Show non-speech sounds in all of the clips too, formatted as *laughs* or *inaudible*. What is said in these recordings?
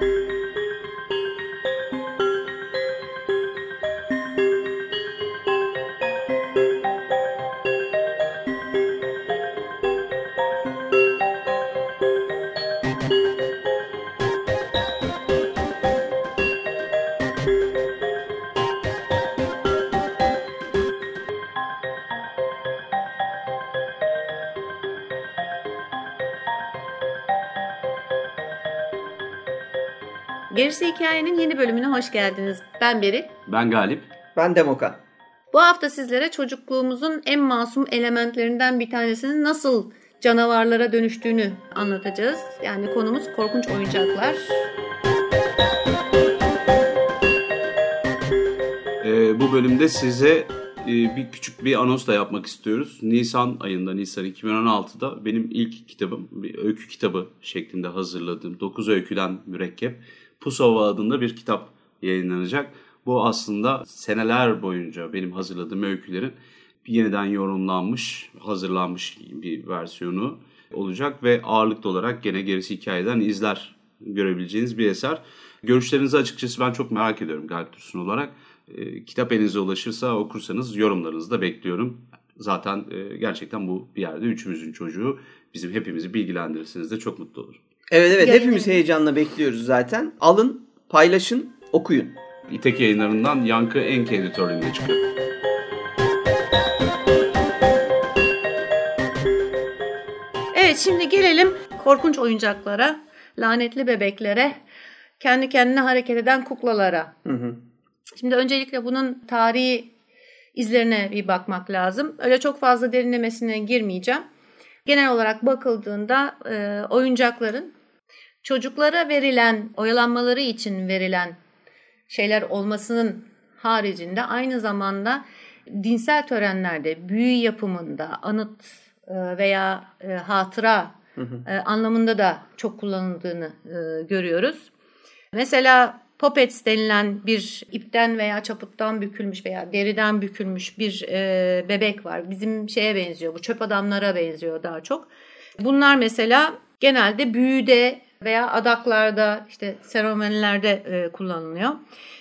Gerisi Hikayenin yeni bölümüne hoş geldiniz. Ben Beri. Ben Galip. Ben Demokan. Bu hafta sizlere çocukluğumuzun en masum elementlerinden bir tanesinin nasıl canavarlara dönüştüğünü anlatacağız. Yani konumuz korkunç oyuncaklar. Ee, bu bölümde size e, bir küçük bir anons da yapmak istiyoruz. Nisan ayında, Nisan 2016'da benim ilk kitabım, bir öykü kitabı şeklinde hazırladığım 9 öyküden mürekkep Pusova adında bir kitap yayınlanacak. Bu aslında seneler boyunca benim hazırladığım öykülerin yeniden yorumlanmış, hazırlanmış bir versiyonu olacak ve ağırlıklı olarak gene gerisi hikayeden izler görebileceğiniz bir eser. Görüşlerinizi açıkçası ben çok merak ediyorum Galip Dursun olarak. E, kitap elinize ulaşırsa okursanız yorumlarınızı da bekliyorum. Zaten e, gerçekten bu bir yerde üçümüzün çocuğu bizim hepimizi bilgilendirirseniz de çok mutlu olurum. Evet evet Yayın hepimiz heyecanla bekliyoruz zaten. Alın, paylaşın, okuyun. İtek yayınlarından Yankı Enke editörlüğünde çıkıyor. Evet şimdi gelelim korkunç oyuncaklara, lanetli bebeklere, kendi kendine hareket eden kuklalara. Hı hı. Şimdi öncelikle bunun tarihi izlerine bir bakmak lazım. Öyle çok fazla derinlemesine girmeyeceğim. Genel olarak bakıldığında e, oyuncakların çocuklara verilen, oyalanmaları için verilen şeyler olmasının haricinde aynı zamanda dinsel törenlerde, büyü yapımında, anıt e, veya e, hatıra hı hı. E, anlamında da çok kullanıldığını görüyoruz. Mesela Puppets denilen bir ipten veya çaputtan bükülmüş veya deriden bükülmüş bir e, bebek var. Bizim şeye benziyor, bu çöp adamlara benziyor daha çok. Bunlar mesela genelde büyüde veya adaklarda işte seremonilerde e, kullanılıyor.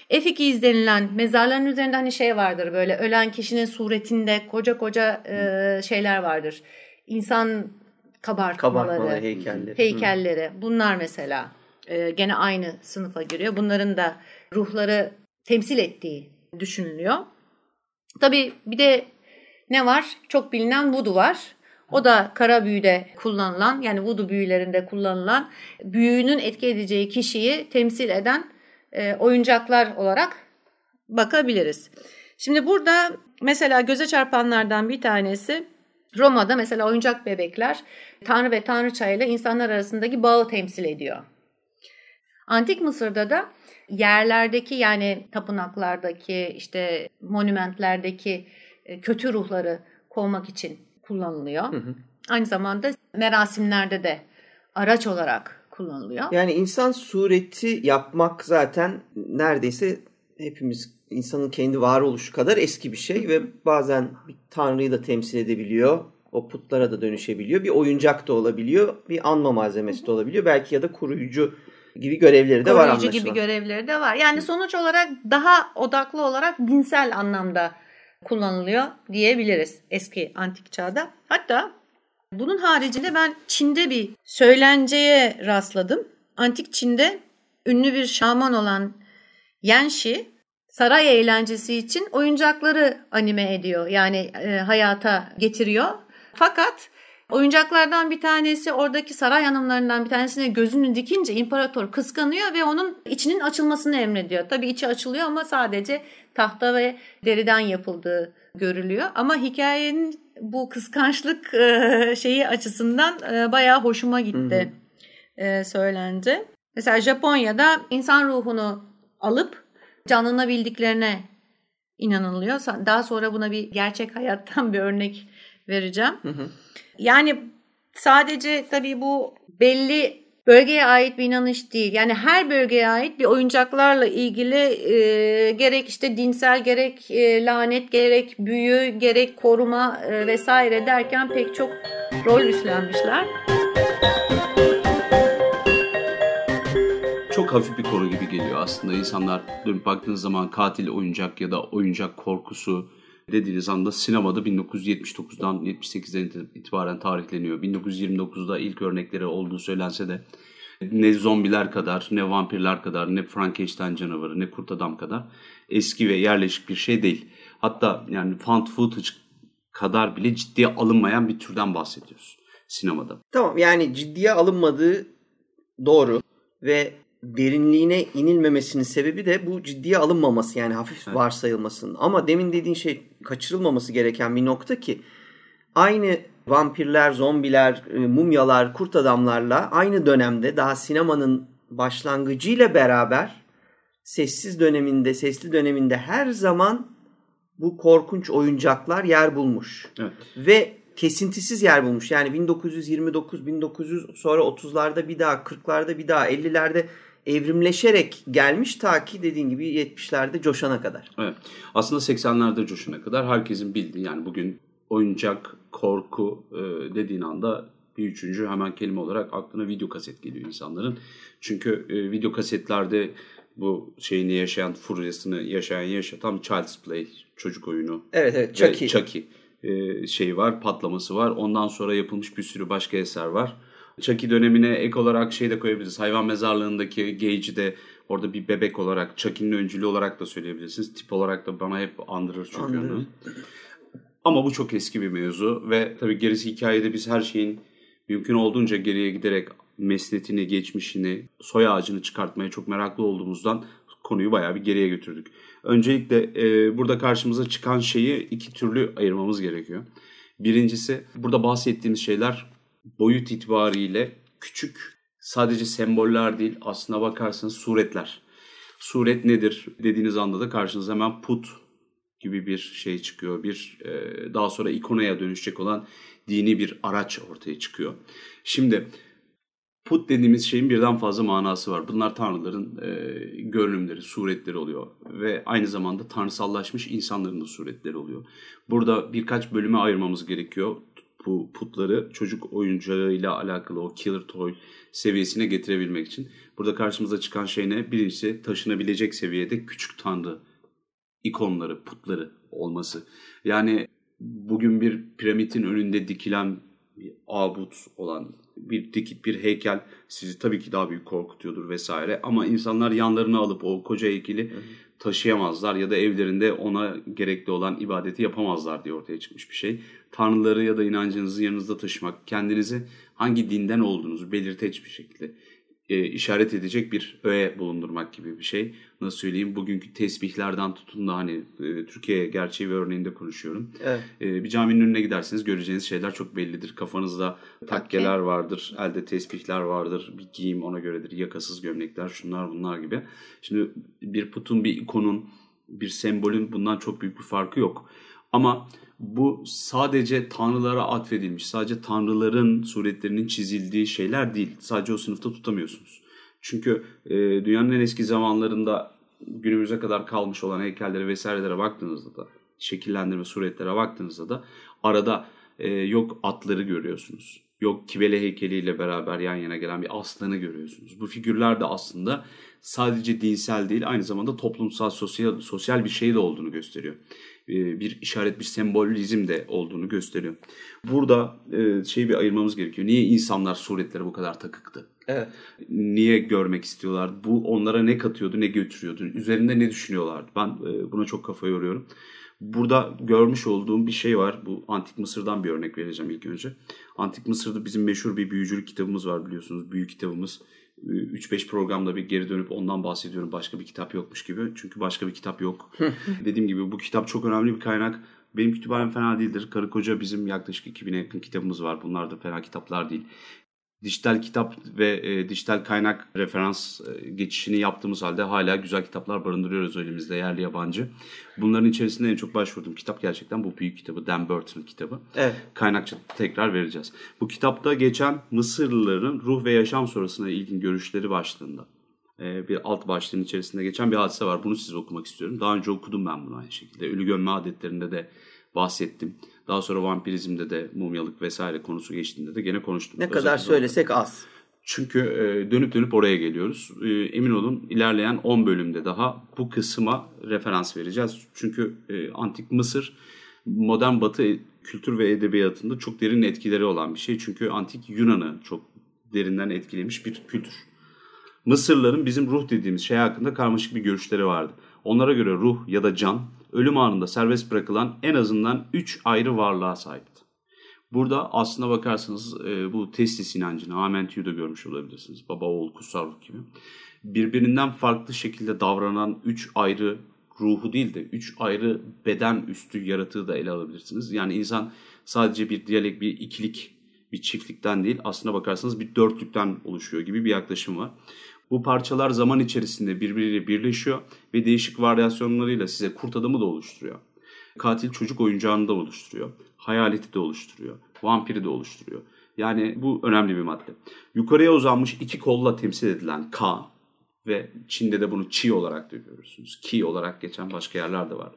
Efikiz denilen mezarların üzerinde hani şey vardır böyle ölen kişinin suretinde koca koca e, şeyler vardır. İnsan kabartmaları, Kabartmaları heykelleri. heykelleri. Bunlar mesela e, gene aynı sınıfa giriyor. Bunların da ruhları temsil ettiği düşünülüyor. Tabii bir de ne var? Çok bilinen voodoo var. O da kara büyüde kullanılan yani voodoo büyülerinde kullanılan büyünün etki edeceği kişiyi temsil eden e, oyuncaklar olarak bakabiliriz. Şimdi burada mesela göze çarpanlardan bir tanesi Roma'da mesela oyuncak bebekler Tanrı ve Tanrıça ile insanlar arasındaki bağı temsil ediyor. Antik Mısır'da da yerlerdeki yani tapınaklardaki işte monumentlerdeki e, kötü ruhları kovmak için kullanılıyor. Hı hı. Aynı zamanda merasimlerde de araç olarak kullanılıyor. Yani insan sureti yapmak zaten neredeyse hepimiz insanın kendi varoluşu kadar eski bir şey ve bazen bir tanrıyı da temsil edebiliyor. O putlara da dönüşebiliyor. Bir oyuncak da olabiliyor. Bir anma malzemesi de olabiliyor. Belki ya da koruyucu gibi görevleri de koruyucu var anlaşılan. gibi görevleri de var. Yani sonuç olarak daha odaklı olarak dinsel anlamda kullanılıyor diyebiliriz eski antik çağda. Hatta bunun haricinde ben Çin'de bir söylenceye rastladım. Antik Çin'de ünlü bir şaman olan Yanxi saray eğlencesi için oyuncakları anime ediyor. Yani e, hayata getiriyor. Fakat oyuncaklardan bir tanesi oradaki saray hanımlarından bir tanesine gözünü dikince imparator kıskanıyor ve onun içinin açılmasını emrediyor. Tabii içi açılıyor ama sadece tahta ve deriden yapıldığı görülüyor. Ama hikayenin bu kıskançlık e, şeyi açısından e, bayağı hoşuma gitti hı hı. E, söylendi. Mesela Japonya'da insan ruhunu alıp canlanabildiklerine inanılıyor. Daha sonra buna bir gerçek hayattan bir örnek vereceğim. Hı hı. Yani sadece tabii bu belli bölgeye ait bir inanış değil. Yani her bölgeye ait bir oyuncaklarla ilgili e, gerek işte dinsel gerek e, lanet gerek büyü gerek koruma e, vesaire derken pek çok rol üstlenmişler. çok hafif bir konu gibi geliyor aslında. İnsanlar dönüp baktığınız zaman katil oyuncak ya da oyuncak korkusu dediğiniz anda sinemada 1979'dan 78'den itibaren tarihleniyor. 1929'da ilk örnekleri olduğu söylense de ne zombiler kadar, ne vampirler kadar, ne Frankenstein canavarı, ne kurt adam kadar eski ve yerleşik bir şey değil. Hatta yani found footage kadar bile ciddiye alınmayan bir türden bahsediyoruz sinemada. Tamam yani ciddiye alınmadığı doğru ve derinliğine inilmemesinin sebebi de bu ciddiye alınmaması yani hafif evet. varsayılmasının. Ama demin dediğin şey kaçırılmaması gereken bir nokta ki aynı vampirler, zombiler, e, mumyalar, kurt adamlarla aynı dönemde daha sinemanın başlangıcıyla beraber sessiz döneminde, sesli döneminde her zaman bu korkunç oyuncaklar yer bulmuş. Evet. Ve kesintisiz yer bulmuş. Yani 1929, 1900 sonra 30'larda bir daha, 40'larda bir daha, 50'lerde evrimleşerek gelmiş ta ki dediğin gibi 70'lerde coşana kadar. Evet. Aslında 80'lerde coşana kadar herkesin bildiği yani bugün oyuncak, korku e, dediğin anda bir üçüncü hemen kelime olarak aklına video kaset geliyor insanların. Çünkü e, video kasetlerde bu şeyini yaşayan, furyasını yaşayan yaşatan Child's Play çocuk oyunu. Evet evet Chucky. Chucky e, şey var, patlaması var. Ondan sonra yapılmış bir sürü başka eser var. Chucky dönemine ek olarak şey de koyabiliriz. Hayvan mezarlığındaki Gage'i de orada bir bebek olarak, Chucky'nin öncülü olarak da söyleyebilirsiniz. Tip olarak da bana hep andırır çünkü Andırır. onu. Ama bu çok eski bir mevzu ve tabii gerisi hikayede biz her şeyin mümkün olduğunca geriye giderek mesnetini, geçmişini, soy ağacını çıkartmaya çok meraklı olduğumuzdan konuyu bayağı bir geriye götürdük. Öncelikle e, burada karşımıza çıkan şeyi iki türlü ayırmamız gerekiyor. Birincisi burada bahsettiğimiz şeyler boyut itibariyle küçük sadece semboller değil aslına bakarsanız suretler. Suret nedir dediğiniz anda da karşınıza hemen put gibi bir şey çıkıyor. Bir e, daha sonra ikonaya dönüşecek olan dini bir araç ortaya çıkıyor. Şimdi put dediğimiz şeyin birden fazla manası var. Bunlar tanrıların e, görünümleri, suretleri oluyor ve aynı zamanda tanrısallaşmış insanların da suretleri oluyor. Burada birkaç bölüme ayırmamız gerekiyor bu putları çocuk oyuncağıyla alakalı o killer toy seviyesine getirebilmek için. Burada karşımıza çıkan şey ne? Birincisi taşınabilecek seviyede küçük tanrı ikonları, putları olması. Yani bugün bir piramidin önünde dikilen bir abut olan bir dikit bir heykel sizi tabii ki daha büyük korkutuyordur vesaire ama insanlar yanlarına alıp o koca heykeli taşıyamazlar ya da evlerinde ona gerekli olan ibadeti yapamazlar diye ortaya çıkmış bir şey. Tanrıları ya da inancınızı yanınızda taşımak, kendinizi hangi dinden olduğunuzu belirteç bir şekilde e, işaret edecek bir öğe bulundurmak gibi bir şey. Nasıl söyleyeyim bugünkü tesbihlerden tutun da hani e, Türkiye gerçeği ve örneğinde konuşuyorum. Evet. E, bir caminin önüne giderseniz göreceğiniz şeyler çok bellidir. Kafanızda takkeler vardır, elde tesbihler vardır, bir giyim ona göredir, yakasız gömlekler şunlar bunlar gibi. Şimdi bir putun, bir ikonun, bir sembolün bundan çok büyük bir farkı yok. Ama bu sadece tanrılara atfedilmiş, sadece tanrıların suretlerinin çizildiği şeyler değil. Sadece o sınıfta tutamıyorsunuz. Çünkü e, dünyanın en eski zamanlarında günümüze kadar kalmış olan heykellere vesairelere baktığınızda da şekillendirme suretlere baktığınızda da arada e, yok atları görüyorsunuz. Yok kibele heykeliyle beraber yan yana gelen bir aslanı görüyorsunuz. Bu figürler de aslında sadece dinsel değil aynı zamanda toplumsal sosyal sosyal bir şey de olduğunu gösteriyor. E, bir işaret, bir sembolizm de olduğunu gösteriyor. Burada şeyi bir ayırmamız gerekiyor. Niye insanlar suretlere bu kadar takıktı? Evet. Niye görmek istiyorlar? Bu onlara ne katıyordu, ne götürüyordu? Üzerinde ne düşünüyorlardı? Ben e, buna çok kafa yoruyorum. Burada görmüş olduğum bir şey var. Bu Antik Mısır'dan bir örnek vereceğim ilk önce. Antik Mısır'da bizim meşhur bir büyücülük kitabımız var biliyorsunuz. Büyük kitabımız. 3-5 programda bir geri dönüp ondan bahsediyorum. Başka bir kitap yokmuş gibi. Çünkü başka bir kitap yok. *laughs* Dediğim gibi bu kitap çok önemli bir kaynak. Benim kütüphanem fena değildir. Karı koca bizim yaklaşık 2000'e yakın kitabımız var. Bunlar da fena kitaplar değil dijital kitap ve e, dijital kaynak referans e, geçişini yaptığımız halde hala güzel kitaplar barındırıyoruz elimizde yerli yabancı. Bunların içerisinde en çok başvurduğum kitap gerçekten bu büyük kitabı Dan Burton'ın kitabı. Evet. Kaynakça tekrar vereceğiz. Bu kitapta geçen Mısırlıların ruh ve yaşam sonrasına ilgin görüşleri başlığında e, bir alt başlığın içerisinde geçen bir hadise var. Bunu size okumak istiyorum. Daha önce okudum ben bunu aynı şekilde. Ölü gömme adetlerinde de bahsettim. Daha sonra vampirizmde de mumyalık vesaire konusu geçtiğinde de gene konuştum. Ne kadar söylesek az. Çünkü e, dönüp dönüp oraya geliyoruz. E, emin olun ilerleyen 10 bölümde daha bu kısma referans vereceğiz. Çünkü e, antik Mısır modern batı kültür ve edebiyatında çok derin etkileri olan bir şey. Çünkü antik Yunan'ı çok derinden etkilemiş bir kültür. Mısırların bizim ruh dediğimiz şey hakkında karmaşık bir görüşleri vardı. Onlara göre ruh ya da can ölüm anında serbest bırakılan en azından 3 ayrı varlığa sahipti. Burada aslına bakarsanız e, bu testis inancını Amentü'yü de görmüş olabilirsiniz. Baba, oğul, kutsal ruh gibi. Birbirinden farklı şekilde davranan 3 ayrı ruhu değil de 3 ayrı beden üstü yaratığı da ele alabilirsiniz. Yani insan sadece bir diyalek, bir ikilik, bir çiftlikten değil aslına bakarsanız bir dörtlükten oluşuyor gibi bir yaklaşım var. Bu parçalar zaman içerisinde birbiriyle birleşiyor ve değişik varyasyonlarıyla size kurt adamı da oluşturuyor. Katil çocuk oyuncağını da oluşturuyor. Hayaleti de oluşturuyor. Vampiri de oluşturuyor. Yani bu önemli bir madde. Yukarıya uzanmış iki kolla temsil edilen K ve Çin'de de bunu Chi olarak da görürsünüz. Ki olarak geçen başka yerler de var.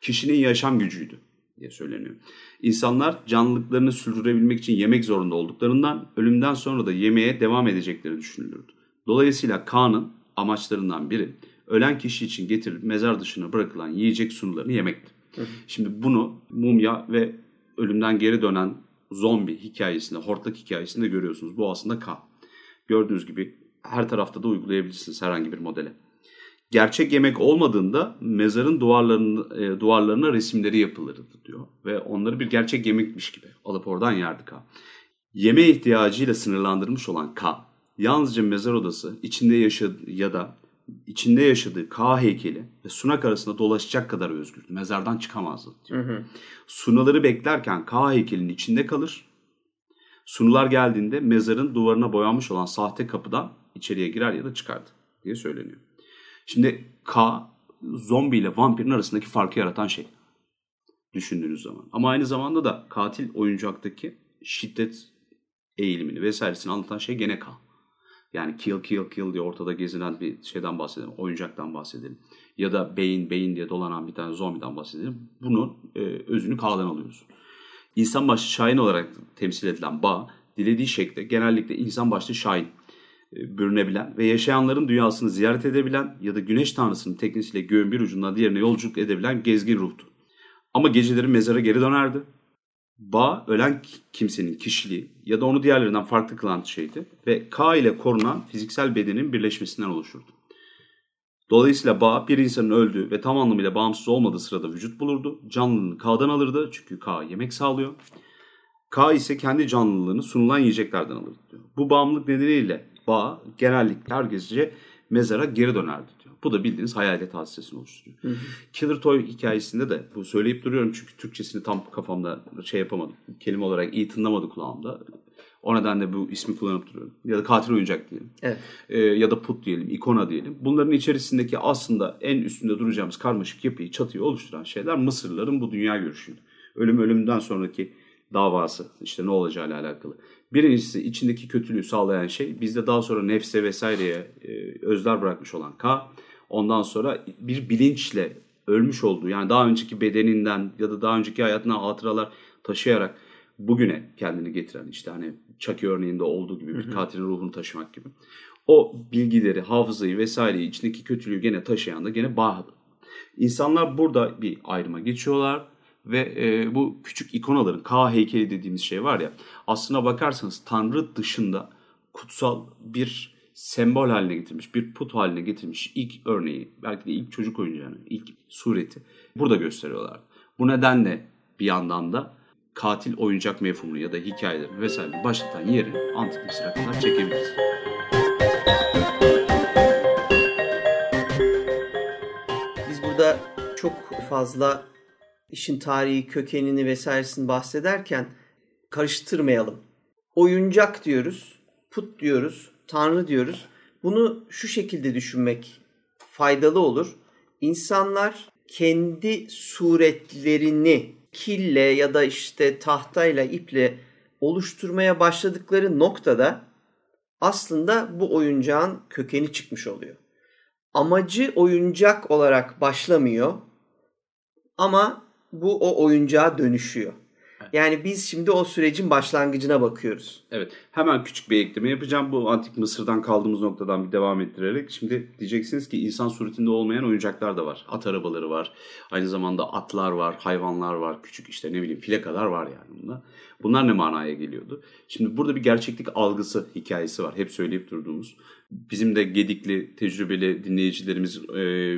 Kişinin yaşam gücüydü diye söyleniyor. İnsanlar canlılıklarını sürdürebilmek için yemek zorunda olduklarından ölümden sonra da yemeğe devam edecekleri düşünülürdü. Dolayısıyla K'nın amaçlarından biri ölen kişi için getirilip mezar dışına bırakılan yiyecek sunularını yemekti. Hı hı. Şimdi bunu mumya ve ölümden geri dönen zombi hikayesinde, hortlak hikayesinde görüyorsunuz. Bu aslında K. Gördüğünüz gibi her tarafta da uygulayabilirsiniz herhangi bir modele. Gerçek yemek olmadığında mezarın duvarlarına, e, duvarlarına resimleri yapılırdı diyor. Ve onları bir gerçek yemekmiş gibi alıp oradan yerdi K. Yeme ihtiyacıyla sınırlandırmış olan K, yalnızca mezar odası içinde yaşadığı ya da içinde yaşadığı K heykeli ve sunak arasında dolaşacak kadar özgürdü. Mezardan çıkamazdı diyor. Hı hı. Sunaları beklerken K heykelinin içinde kalır. Sunular geldiğinde mezarın duvarına boyanmış olan sahte kapıdan içeriye girer ya da çıkardı diye söyleniyor. Şimdi K zombi ile vampirin arasındaki farkı yaratan şey. Düşündüğünüz zaman. Ama aynı zamanda da katil oyuncaktaki şiddet eğilimini vesairesini anlatan şey gene K. Yani kill kill kill diye ortada gezinen bir şeyden bahsedelim. Oyuncaktan bahsedelim. Ya da beyin beyin diye dolanan bir tane zombiden bahsedelim. Bunun e, özünü K'dan alıyoruz. İnsan başlı şahin olarak temsil edilen bağ dilediği şekilde genellikle insan başlı şahin e, bürünebilen ve yaşayanların dünyasını ziyaret edebilen ya da güneş tanrısının teknisiyle göğün bir ucundan diğerine yolculuk edebilen gezgin ruhtu. Ama geceleri mezara geri dönerdi. Bağ ölen kimsenin kişiliği ya da onu diğerlerinden farklı kılan şeydi ve K ile korunan fiziksel bedenin birleşmesinden oluşurdu. Dolayısıyla bağ bir insanın öldüğü ve tam anlamıyla bağımsız olmadığı sırada vücut bulurdu. Canlılığını K'dan alırdı çünkü K yemek sağlıyor. K ise kendi canlılığını sunulan yiyeceklerden alırdı diyor. Bu bağımlılık nedeniyle bağ genellikle herkesce mezara geri dönerdi. Bu da bildiğiniz hayalet hadisesini oluşturuyor. Hı hı. Killer Toy hikayesinde de bu söyleyip duruyorum çünkü Türkçesini tam kafamda şey yapamadım. Kelime olarak iyi tınlamadı kulağımda. O nedenle bu ismi kullanıp duruyorum. Ya da katil oyuncak diyelim. Evet. Ee, ya da put diyelim, ikona diyelim. Bunların içerisindeki aslında en üstünde duracağımız karmaşık yapıyı, çatıyı oluşturan şeyler Mısırlıların bu dünya görüşüydü. Ölüm ölümden sonraki davası işte ne olacağıyla alakalı. Birincisi içindeki kötülüğü sağlayan şey bizde daha sonra nefse vesaireye e, özler bırakmış olan K. Ondan sonra bir bilinçle ölmüş olduğu yani daha önceki bedeninden ya da daha önceki hayatına hatıralar taşıyarak bugüne kendini getiren işte hani Chucky örneğinde olduğu gibi bir katilin ruhunu taşımak gibi. O bilgileri, hafızayı vesaireyi içindeki kötülüğü gene taşıyan da gene Baha'dı. İnsanlar burada bir ayrıma geçiyorlar ve e, bu küçük ikonaların K heykeli dediğimiz şey var ya aslına bakarsanız Tanrı dışında kutsal bir sembol haline getirmiş, bir put haline getirmiş ilk örneği, belki de ilk çocuk oyuncağını, ilk sureti burada gösteriyorlar. Bu nedenle bir yandan da katil oyuncak mefhumunu ya da hikayeleri vesaire başlatan yeri antik Mısır'a kadar çekebiliriz. Biz burada çok fazla işin tarihi kökenini vesairesini bahsederken karıştırmayalım. Oyuncak diyoruz, put diyoruz, tanrı diyoruz. Bunu şu şekilde düşünmek faydalı olur. İnsanlar kendi suretlerini kille ya da işte tahtayla iple oluşturmaya başladıkları noktada aslında bu oyuncağın kökeni çıkmış oluyor. Amacı oyuncak olarak başlamıyor ama bu o oyuncağa dönüşüyor. Yani biz şimdi o sürecin başlangıcına bakıyoruz. Evet. Hemen küçük bir ekleme yapacağım. Bu antik Mısır'dan kaldığımız noktadan bir devam ettirerek. Şimdi diyeceksiniz ki insan suretinde olmayan oyuncaklar da var. At arabaları var. Aynı zamanda atlar var, hayvanlar var. Küçük işte ne bileyim file kadar var yani bunda. Bunlar ne manaya geliyordu? Şimdi burada bir gerçeklik algısı hikayesi var. Hep söyleyip durduğumuz. Bizim de gedikli, tecrübeli dinleyicilerimiz e,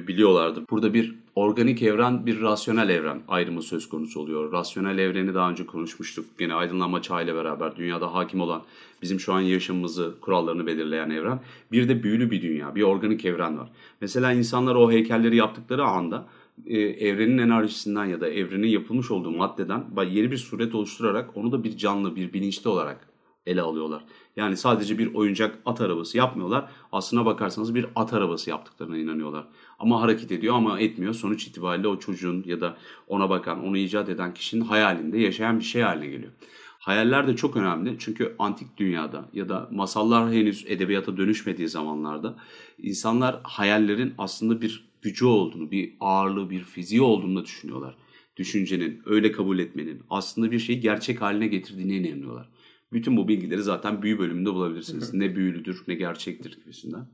biliyorlardı. Burada bir organik evren, bir rasyonel evren ayrımı söz konusu oluyor. Rasyonel evreni daha önce konuşmuştuk. Yine aydınlanma çağıyla beraber dünyada hakim olan, bizim şu an yaşamımızı, kurallarını belirleyen evren. Bir de büyülü bir dünya, bir organik evren var. Mesela insanlar o heykelleri yaptıkları anda e, evrenin enerjisinden ya da evrenin yapılmış olduğu maddeden yeni bir suret oluşturarak onu da bir canlı, bir bilinçli olarak ele alıyorlar. Yani sadece bir oyuncak at arabası yapmıyorlar. Aslına bakarsanız bir at arabası yaptıklarına inanıyorlar. Ama hareket ediyor ama etmiyor. Sonuç itibariyle o çocuğun ya da ona bakan, onu icat eden kişinin hayalinde yaşayan bir şey haline geliyor. Hayaller de çok önemli çünkü antik dünyada ya da masallar henüz edebiyata dönüşmediği zamanlarda insanlar hayallerin aslında bir gücü olduğunu, bir ağırlığı, bir fiziği olduğunu düşünüyorlar. Düşüncenin, öyle kabul etmenin aslında bir şeyi gerçek haline getirdiğine inanıyorlar. Bütün bu bilgileri zaten büyü bölümünde bulabilirsiniz. Ne büyülüdür ne gerçektir gibisinden.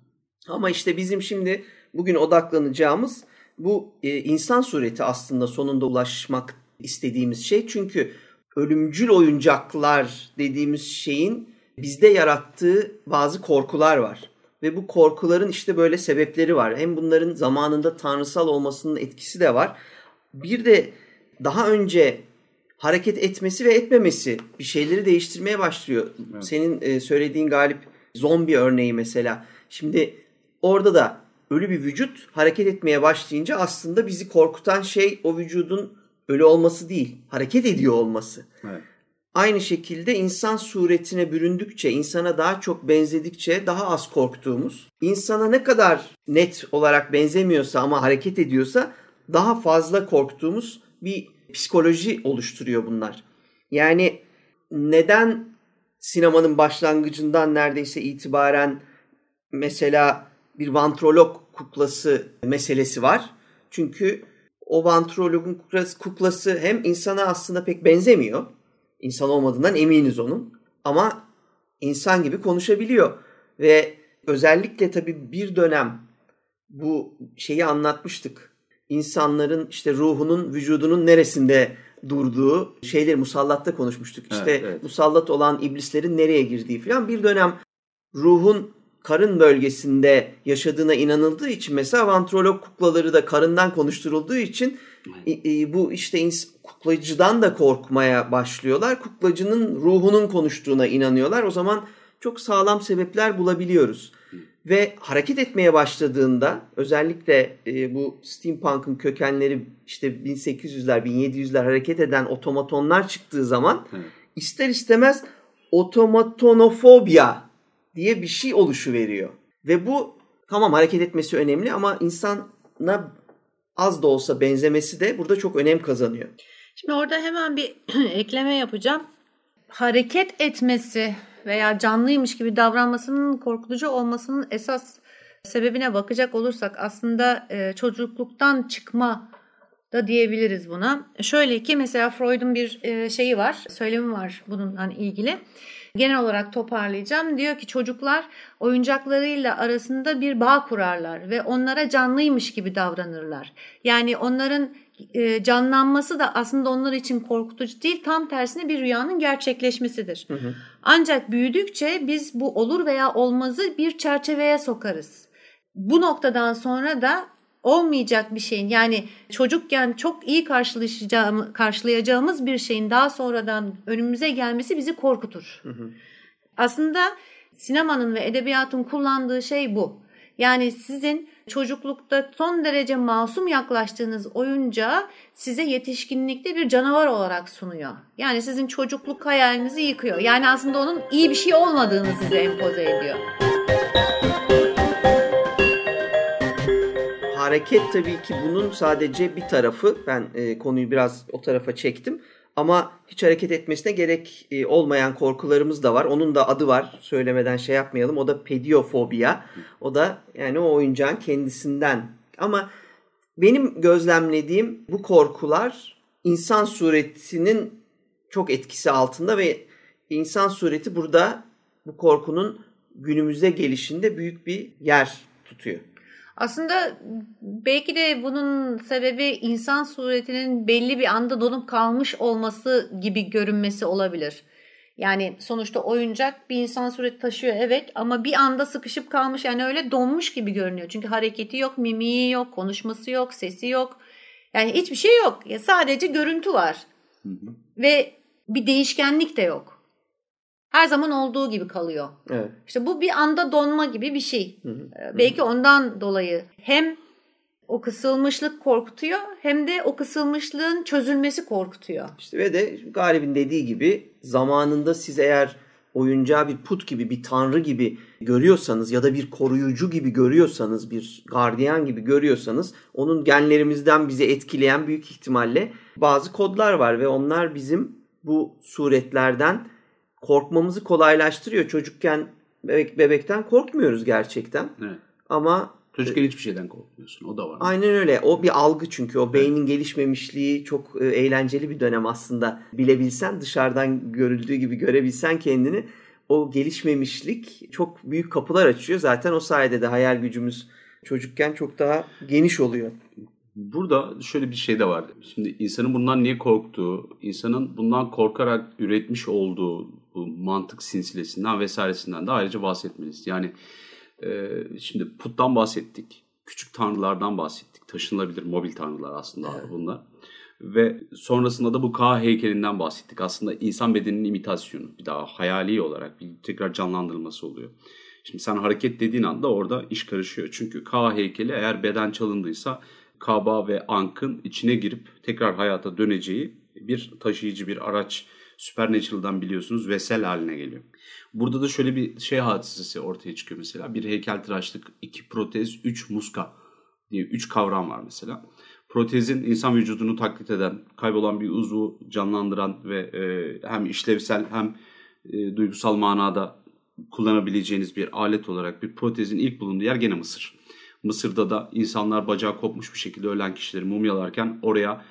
Ama işte bizim şimdi bugün odaklanacağımız bu e, insan sureti aslında sonunda ulaşmak istediğimiz şey. Çünkü ölümcül oyuncaklar dediğimiz şeyin bizde yarattığı bazı korkular var. Ve bu korkuların işte böyle sebepleri var. Hem bunların zamanında tanrısal olmasının etkisi de var. Bir de daha önce hareket etmesi ve etmemesi bir şeyleri değiştirmeye başlıyor. Evet. Senin e, söylediğin Galip zombi örneği mesela. Şimdi orada da ölü bir vücut hareket etmeye başlayınca aslında bizi korkutan şey o vücudun ölü olması değil, hareket ediyor olması. Evet. Aynı şekilde insan suretine büründükçe, insana daha çok benzedikçe daha az korktuğumuz, insana ne kadar net olarak benzemiyorsa ama hareket ediyorsa daha fazla korktuğumuz bir psikoloji oluşturuyor bunlar. Yani neden sinemanın başlangıcından neredeyse itibaren mesela bir vantrolog kuklası meselesi var. Çünkü o vantrologun kuklası hem insana aslında pek benzemiyor. İnsan olmadığından eminiz onun. Ama insan gibi konuşabiliyor. Ve özellikle tabii bir dönem bu şeyi anlatmıştık insanların işte ruhunun vücudunun neresinde durduğu şeyleri musallatta konuşmuştuk. İşte evet, evet. musallat olan iblislerin nereye girdiği falan bir dönem ruhun karın bölgesinde yaşadığına inanıldığı için mesela vantrolog kuklaları da karından konuşturulduğu için evet. bu işte kuklacıdan da korkmaya başlıyorlar. Kuklacının ruhunun konuştuğuna inanıyorlar. O zaman çok sağlam sebepler bulabiliyoruz. Ve hareket etmeye başladığında özellikle e, bu steampunk'ın kökenleri işte 1800'ler 1700'ler hareket eden otomatonlar çıktığı zaman evet. ister istemez otomatonofobia diye bir şey oluşu veriyor. Ve bu tamam hareket etmesi önemli ama insana az da olsa benzemesi de burada çok önem kazanıyor. Şimdi orada hemen bir *clears throat* ekleme yapacağım. Hareket etmesi veya canlıymış gibi davranmasının korkutucu olmasının esas sebebine bakacak olursak aslında e, çocukluktan çıkma da diyebiliriz buna. Şöyle ki mesela Freud'un bir e, şeyi var, söylemi var bununla ilgili. Genel olarak toparlayacağım. Diyor ki çocuklar oyuncaklarıyla arasında bir bağ kurarlar ve onlara canlıymış gibi davranırlar. Yani onların e, canlanması da aslında onlar için korkutucu değil tam tersine bir rüyanın gerçekleşmesidir. Hı hı. Ancak büyüdükçe biz bu olur veya olmazı bir çerçeveye sokarız. Bu noktadan sonra da olmayacak bir şeyin yani çocukken çok iyi karşılayacağımız, karşılayacağımız bir şeyin daha sonradan önümüze gelmesi bizi korkutur. Hı hı. Aslında sinemanın ve edebiyatın kullandığı şey bu. Yani sizin çocuklukta son derece masum yaklaştığınız oyuncağı size yetişkinlikte bir canavar olarak sunuyor. Yani sizin çocukluk hayalinizi yıkıyor. Yani aslında onun iyi bir şey olmadığını size empoze ediyor. Hareket tabii ki bunun sadece bir tarafı. Ben e, konuyu biraz o tarafa çektim. Ama hiç hareket etmesine gerek e, olmayan korkularımız da var. Onun da adı var. Söylemeden şey yapmayalım. O da pediofobiya. O da yani o oyuncağın kendisinden. Ama benim gözlemlediğim bu korkular insan suretinin çok etkisi altında ve insan sureti burada bu korkunun günümüze gelişinde büyük bir yer tutuyor. Aslında belki de bunun sebebi insan suretinin belli bir anda donup kalmış olması gibi görünmesi olabilir. Yani sonuçta oyuncak bir insan sureti taşıyor evet ama bir anda sıkışıp kalmış yani öyle donmuş gibi görünüyor. Çünkü hareketi yok, mimiği yok, konuşması yok, sesi yok. Yani hiçbir şey yok. Ya sadece görüntü var. Hı hı. Ve bir değişkenlik de yok. Her zaman olduğu gibi kalıyor. Evet. İşte bu bir anda donma gibi bir şey. Hı hı. Belki ondan dolayı hem o kısılmışlık korkutuyor hem de o kısılmışlığın çözülmesi korkutuyor. İşte ve de Galip'in dediği gibi zamanında siz eğer oyuncağı bir put gibi, bir tanrı gibi görüyorsanız ya da bir koruyucu gibi görüyorsanız, bir gardiyan gibi görüyorsanız onun genlerimizden bizi etkileyen büyük ihtimalle bazı kodlar var ve onlar bizim bu suretlerden korkmamızı kolaylaştırıyor. Çocukken bebek, bebekten korkmuyoruz gerçekten. Evet. Ama Çocukken hiçbir şeyden korkmuyorsun. O da var. Aynen öyle. O bir algı çünkü. O beynin gelişmemişliği çok e, eğlenceli bir dönem aslında. Bilebilsen dışarıdan görüldüğü gibi görebilsen kendini o gelişmemişlik çok büyük kapılar açıyor. Zaten o sayede de hayal gücümüz çocukken çok daha geniş oluyor. Burada şöyle bir şey de var. Şimdi insanın bundan niye korktuğu, insanın bundan korkarak üretmiş olduğu bu mantık sinsilesinden vesairesinden de ayrıca bahsetmeliyiz. Yani e, şimdi puttan bahsettik, küçük tanrılardan bahsettik. Taşınılabilir mobil tanrılar aslında evet. bunlar. Ve sonrasında da bu K heykelinden bahsettik. Aslında insan bedeninin imitasyonu. Bir daha hayali olarak bir tekrar canlandırılması oluyor. Şimdi sen hareket dediğin anda orada iş karışıyor. Çünkü K heykeli eğer beden çalındıysa Kaba ve Ank'ın içine girip tekrar hayata döneceği bir taşıyıcı bir araç Supernatural'dan biliyorsunuz vesel haline geliyor. Burada da şöyle bir şey hadisesi ortaya çıkıyor mesela. Bir heykeltıraşlık, iki protez, üç muska diye üç kavram var mesela. Protezin insan vücudunu taklit eden, kaybolan bir uzvu canlandıran ve e, hem işlevsel hem e, duygusal manada kullanabileceğiniz bir alet olarak bir protezin ilk bulunduğu yer gene Mısır. Mısır'da da insanlar bacağı kopmuş bir şekilde ölen kişileri mumyalarken oraya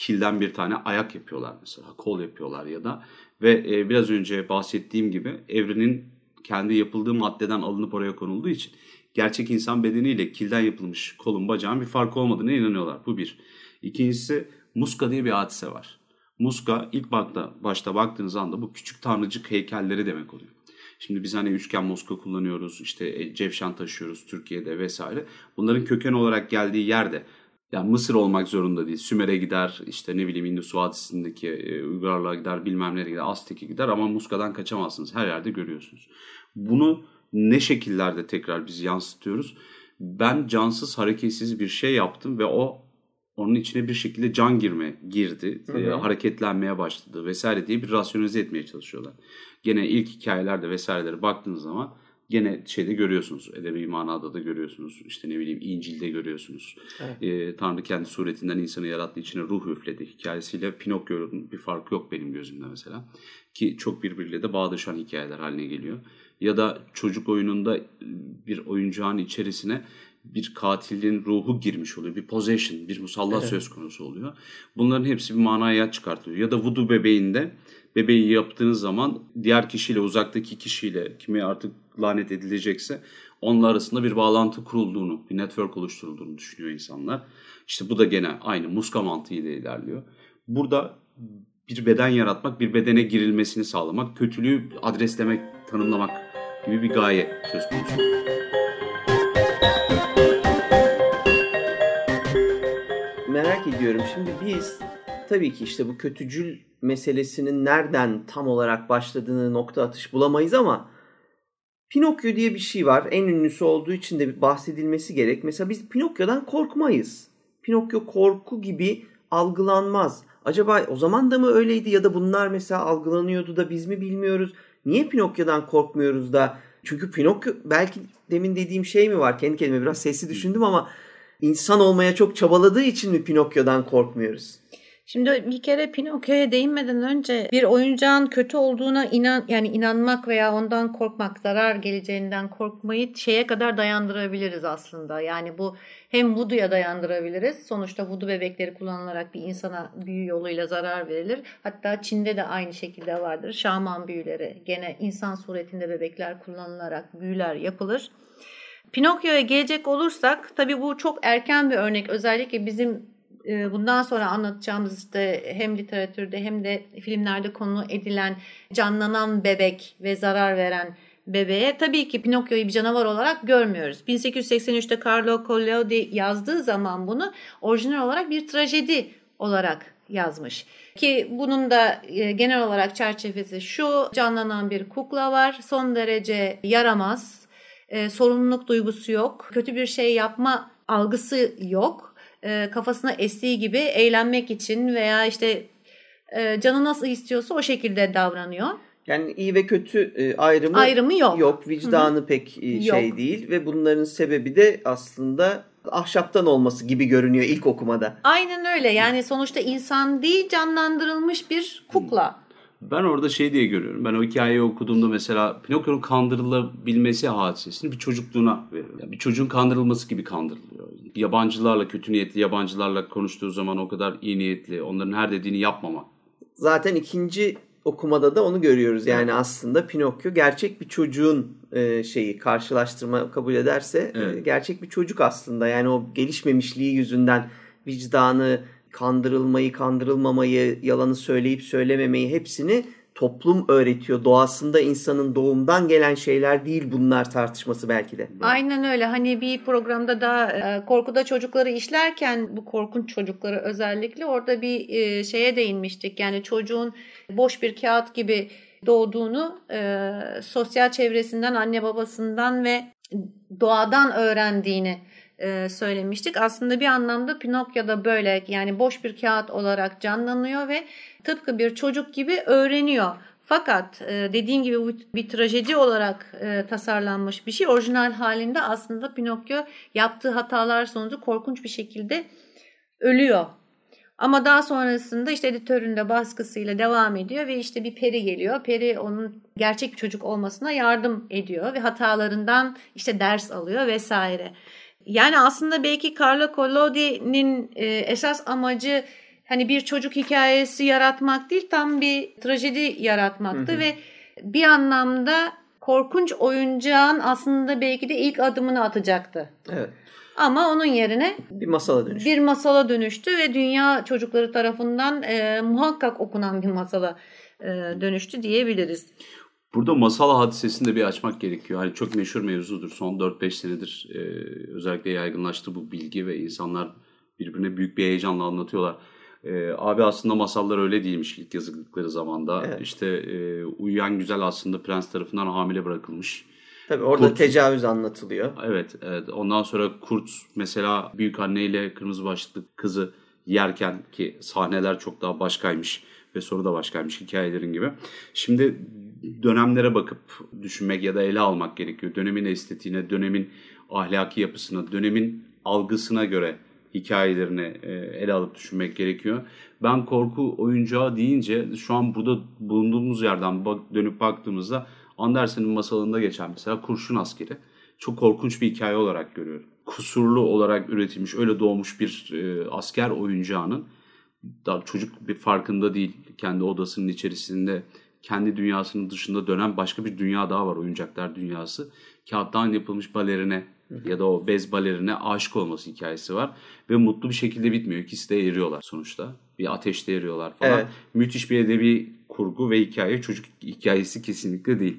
kilden bir tane ayak yapıyorlar mesela, kol yapıyorlar ya da ve e, biraz önce bahsettiğim gibi evrenin kendi yapıldığı maddeden alınıp oraya konulduğu için gerçek insan bedeniyle kilden yapılmış kolun bacağın bir farkı olmadığına inanıyorlar. Bu bir. İkincisi muska diye bir hadise var. Muska ilk bakta, başta baktığınız anda bu küçük tanrıcık heykelleri demek oluyor. Şimdi biz hani üçgen muska kullanıyoruz, işte e, cevşan taşıyoruz Türkiye'de vesaire. Bunların köken olarak geldiği yerde yani Mısır olmak zorunda değil. Sümer'e gider, işte ne bileyim Indus Vadisi'ndeki e, Uygarlığa gider, bilmem nereye gider, Aztek'e gider ama Muska'dan kaçamazsınız. Her yerde görüyorsunuz. Bunu ne şekillerde tekrar biz yansıtıyoruz? Ben cansız, hareketsiz bir şey yaptım ve o onun içine bir şekilde can girme girdi, hı hı. E, hareketlenmeye başladı vesaire diye bir rasyonize etmeye çalışıyorlar. Gene ilk hikayelerde vesairelere baktığınız zaman gene şeyde görüyorsunuz. Edebi manada da görüyorsunuz. İşte ne bileyim İncil'de görüyorsunuz. Evet. Ee, Tanrı kendi suretinden insanı yarattığı içine ruh üfledi. Hikayesiyle Pinokyo'nun bir farkı yok benim gözümde mesela. Ki çok birbiriyle de bağdaşan hikayeler haline geliyor. Ya da çocuk oyununda bir oyuncağın içerisine bir katilin ruhu girmiş oluyor. Bir possession, bir musallat evet. söz konusu oluyor. Bunların hepsi bir manaya çıkartıyor. Ya da voodoo bebeğinde bebeği yaptığınız zaman diğer kişiyle, uzaktaki kişiyle, kimi artık lanet edilecekse onlar arasında bir bağlantı kurulduğunu, bir network oluşturulduğunu düşünüyor insanlar. İşte bu da gene aynı muska mantığıyla ilerliyor. Burada bir beden yaratmak, bir bedene girilmesini sağlamak, kötülüğü adreslemek, tanımlamak gibi bir gaye söz konusu. Merak ediyorum. Şimdi biz tabii ki işte bu kötücül meselesinin nereden tam olarak başladığını nokta atış bulamayız ama Pinokyo diye bir şey var. En ünlüsü olduğu için de bahsedilmesi gerek. Mesela biz Pinokyo'dan korkmayız. Pinokyo korku gibi algılanmaz. Acaba o zaman da mı öyleydi ya da bunlar mesela algılanıyordu da biz mi bilmiyoruz? Niye Pinokyo'dan korkmuyoruz da? Çünkü Pinokyo belki demin dediğim şey mi var? Kendi kendime biraz sesli düşündüm ama insan olmaya çok çabaladığı için mi Pinokyo'dan korkmuyoruz? Şimdi bir kere Pinokyo'ya değinmeden önce bir oyuncağın kötü olduğuna inan yani inanmak veya ondan korkmak, zarar geleceğinden korkmayı şeye kadar dayandırabiliriz aslında. Yani bu hem voodoo'ya dayandırabiliriz. Sonuçta voodoo bebekleri kullanılarak bir insana büyü yoluyla zarar verilir. Hatta Çin'de de aynı şekilde vardır. Şaman büyüleri gene insan suretinde bebekler kullanılarak büyüler yapılır. Pinokyo'ya gelecek olursak tabii bu çok erken bir örnek. Özellikle bizim bundan sonra anlatacağımız işte hem literatürde hem de filmlerde konu edilen canlanan bebek ve zarar veren bebeğe tabii ki Pinokyo'yu bir canavar olarak görmüyoruz. 1883'te Carlo Collodi yazdığı zaman bunu orijinal olarak bir trajedi olarak yazmış. Ki bunun da e, genel olarak çerçevesi şu canlanan bir kukla var son derece yaramaz e, sorumluluk duygusu yok kötü bir şey yapma algısı yok e, kafasına estiği gibi eğlenmek için veya işte e, canı nasıl istiyorsa o şekilde davranıyor. Yani iyi ve kötü e, ayrımı, ayrımı yok. Yok, vicdanı Hı-hı. pek e, şey yok. değil ve bunların sebebi de aslında ahşaptan olması gibi görünüyor ilk okumada. Aynen öyle. Yani sonuçta insan değil canlandırılmış bir kukla. Ben orada şey diye görüyorum. Ben o hikayeyi okuduğumda mesela Pinokyo'nun kandırılabilmesi hadisesini bir çocukluğuna veriyorum. Yani bir çocuğun kandırılması gibi kandırılıyor. Yabancılarla, kötü niyetli yabancılarla konuştuğu zaman o kadar iyi niyetli, onların her dediğini yapmama. Zaten ikinci okumada da onu görüyoruz. Yani aslında Pinokyo gerçek bir çocuğun e, şeyi karşılaştırma kabul ederse e, evet. e, gerçek bir çocuk aslında. Yani o gelişmemişliği yüzünden vicdanı kandırılmayı, kandırılmamayı, yalanı söyleyip söylememeyi hepsini toplum öğretiyor. Doğasında insanın doğumdan gelen şeyler değil bunlar tartışması belki de. Aynen öyle. Hani bir programda da e, korkuda çocukları işlerken bu korkunç çocukları özellikle orada bir e, şeye değinmiştik. Yani çocuğun boş bir kağıt gibi doğduğunu e, sosyal çevresinden, anne babasından ve doğadan öğrendiğini e, söylemiştik. Aslında bir anlamda Pinokyo da böyle yani boş bir kağıt olarak canlanıyor ve tıpkı bir çocuk gibi öğreniyor. Fakat e, dediğim gibi bir trajedi olarak e, tasarlanmış bir şey. Orijinal halinde aslında Pinokyo yaptığı hatalar sonucu korkunç bir şekilde ölüyor. Ama daha sonrasında işte editörün de baskısıyla devam ediyor ve işte bir peri geliyor. Peri onun gerçek bir çocuk olmasına yardım ediyor ve hatalarından işte ders alıyor vesaire. Yani aslında belki Carlo Collodi'nin e, esas amacı hani bir çocuk hikayesi yaratmak değil tam bir trajedi yaratmaktı hı hı. ve bir anlamda korkunç oyuncağın aslında belki de ilk adımını atacaktı. Evet. Ama onun yerine bir masala dönüştü. Bir masala dönüştü ve dünya çocukları tarafından e, muhakkak okunan bir masala e, dönüştü diyebiliriz. Burada masal hadisesini de bir açmak gerekiyor. Hani çok meşhur mevzudur. Son 4-5 senedir e, özellikle yaygınlaştı bu bilgi ve insanlar birbirine büyük bir heyecanla anlatıyorlar. E, abi aslında masallar öyle değilmiş ilk yazıldıkları zamanda. Evet. İşte e, uyuyan güzel aslında prens tarafından hamile bırakılmış. Tabii orada kurt, tecavüz anlatılıyor. Evet, evet. Ondan sonra kurt mesela büyük anneyle kırmızı başlıklı kızı yerken ki sahneler çok daha başkaymış ve soru da başkaymış hikayelerin gibi. Şimdi dönemlere bakıp düşünmek ya da ele almak gerekiyor. Dönemin estetiğine, dönemin ahlaki yapısına, dönemin algısına göre hikayelerine e, ele alıp düşünmek gerekiyor. Ben korku oyuncağı deyince şu an burada bulunduğumuz yerden dönüp baktığımızda Andersen'in masalında geçen mesela Kurşun Askeri çok korkunç bir hikaye olarak görüyorum. Kusurlu olarak üretilmiş, öyle doğmuş bir e, asker oyuncağının daha çocuk bir farkında değil kendi odasının içerisinde kendi dünyasının dışında dönen başka bir dünya daha var oyuncaklar dünyası. Kağıttan yapılmış balerine ya da o bez balerine aşık olması hikayesi var. Ve mutlu bir şekilde bitmiyor. İkisi de eriyorlar sonuçta. Bir ateşte eriyorlar falan. Evet. Müthiş bir edebi kurgu ve hikaye çocuk hikayesi kesinlikle değil.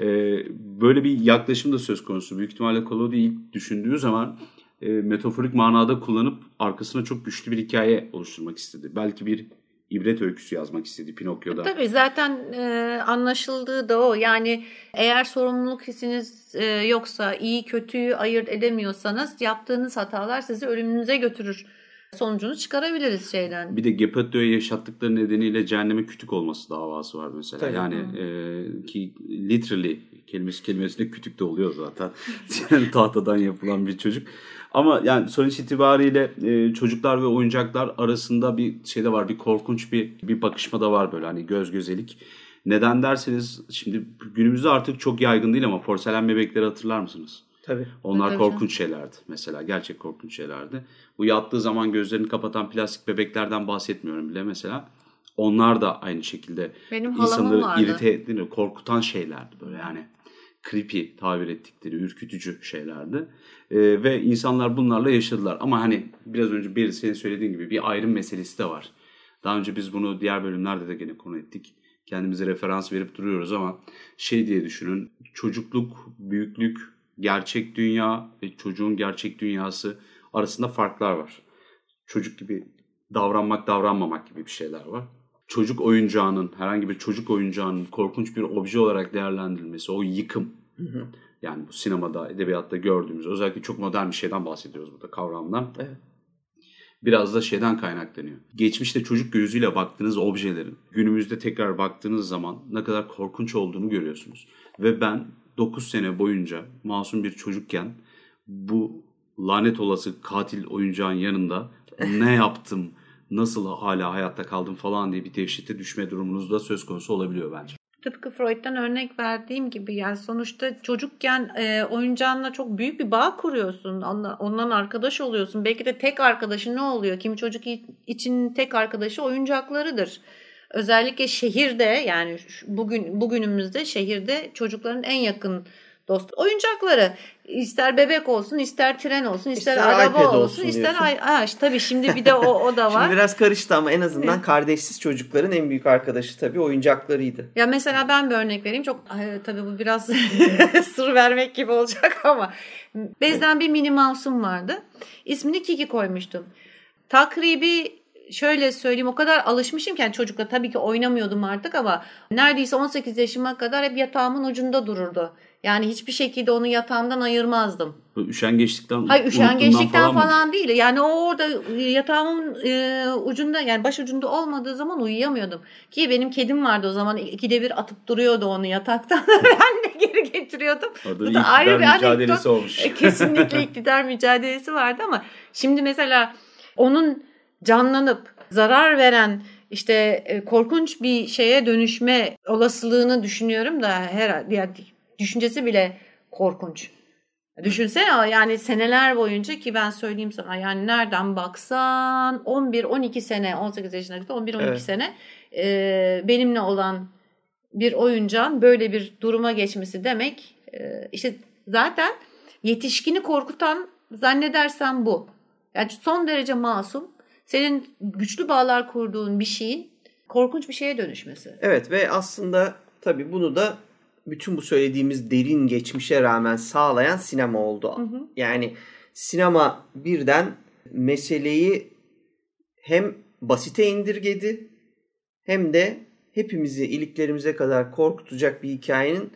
Ee, böyle bir yaklaşım da söz konusu. Büyük ihtimalle Collodi ilk düşündüğü zaman e, metaforik manada kullanıp arkasına çok güçlü bir hikaye oluşturmak istedi. Belki bir ibret öyküsü yazmak istedi Pinokyo'da. Tabii zaten e, anlaşıldığı da o. Yani eğer sorumluluk hissiniz e, yoksa iyi kötüyü ayırt edemiyorsanız yaptığınız hatalar sizi ölümünüze götürür sonucunu çıkarabiliriz şeyden. Bir de Geppetto'ya yaşattıkları nedeniyle cehenneme kütük olması davası var mesela. Tabii. Yani e, ki literally kelimesi kelimesinde kütük de oluyor zaten. yani *laughs* tahtadan yapılan bir çocuk. Ama yani sonuç itibariyle e, çocuklar ve oyuncaklar arasında bir şey de var. Bir korkunç bir bir bakışma da var böyle hani göz gözelik. Neden derseniz şimdi günümüzde artık çok yaygın değil ama porselen bebekleri hatırlar mısınız? Tabii. Onlar Tabii korkunç şeylerdi mesela. Gerçek korkunç şeylerdi. Bu yattığı zaman gözlerini kapatan plastik bebeklerden bahsetmiyorum bile mesela. Onlar da aynı şekilde Benim insanları irite ettiğini, korkutan şeylerdi böyle yani. Creepy tabir ettikleri, ürkütücü şeylerdi. Ee, ve insanlar bunlarla yaşadılar. Ama hani biraz önce bir senin söylediğin gibi bir ayrım meselesi de var. Daha önce biz bunu diğer bölümlerde de gene konu ettik. Kendimize referans verip duruyoruz ama şey diye düşünün. Çocukluk, büyüklük, gerçek dünya ve çocuğun gerçek dünyası arasında farklar var. Çocuk gibi davranmak, davranmamak gibi bir şeyler var. Çocuk oyuncağının, herhangi bir çocuk oyuncağının korkunç bir obje olarak değerlendirilmesi, o yıkım. Yani bu sinemada, edebiyatta gördüğümüz, özellikle çok modern bir şeyden bahsediyoruz burada kavramdan. Evet. Biraz da şeyden kaynaklanıyor. Geçmişte çocuk gözüyle baktığınız objelerin günümüzde tekrar baktığınız zaman ne kadar korkunç olduğunu görüyorsunuz. Ve ben 9 sene boyunca masum bir çocukken bu lanet olası katil oyuncağın yanında *laughs* ne yaptım, nasıl hala hayatta kaldım falan diye bir dehşete düşme durumunuz da söz konusu olabiliyor bence. Tıpkı Freud'dan örnek verdiğim gibi yani sonuçta çocukken e, oyuncağınla çok büyük bir bağ kuruyorsun. Ondan arkadaş oluyorsun. Belki de tek arkadaşı ne oluyor? Kimi çocuk için tek arkadaşı oyuncaklarıdır. Özellikle şehirde yani bugün bugünümüzde şehirde çocukların en yakın dost oyuncakları. İster bebek olsun, ister tren olsun, ister, İster araba olsun, olsun ister ay ha, tabii şimdi bir de o, o da var. Şimdi biraz karıştı ama en azından kardeşsiz çocukların en büyük arkadaşı tabii oyuncaklarıydı. Ya mesela ben bir örnek vereyim. Çok tabii bu biraz *laughs* sır vermek gibi olacak ama bezden bir mini mouse'um vardı. İsmini Kiki koymuştum. Takribi şöyle söyleyeyim o kadar alışmışım ki yani çocukla tabii ki oynamıyordum artık ama neredeyse 18 yaşıma kadar hep yatağımın ucunda dururdu. Yani hiçbir şekilde onu yatağımdan ayırmazdım. Üşengeçlikten, Hayır üşengeçlikten falan, mı? değil. Yani o orada yatağımın e, ucunda yani baş ucunda olmadığı zaman uyuyamıyordum. Ki benim kedim vardı o zaman ikide bir atıp duruyordu onu yataktan. *laughs* ben de geri getiriyordum. Orada Bu da ayrı bir mücadelesi anekdot. olmuş. E, Kesinlikle *laughs* iktidar mücadelesi vardı ama şimdi mesela onun canlanıp zarar veren işte e, korkunç bir şeye dönüşme olasılığını düşünüyorum da yani düşüncesi bile korkunç. Düşünsene yani seneler boyunca ki ben söyleyeyim sana yani nereden baksan 11-12 sene 18 yaşına kadar 11-12 Evet. sene e, benimle olan bir oyuncağın böyle bir duruma geçmesi demek e, işte zaten yetişkini korkutan zannedersen bu. Yani son derece masum senin güçlü bağlar kurduğun bir şeyin korkunç bir şeye dönüşmesi. Evet ve aslında tabii bunu da bütün bu söylediğimiz derin geçmişe rağmen sağlayan sinema oldu. Hı hı. Yani sinema birden meseleyi hem basite indirgedi hem de hepimizi iliklerimize kadar korkutacak bir hikayenin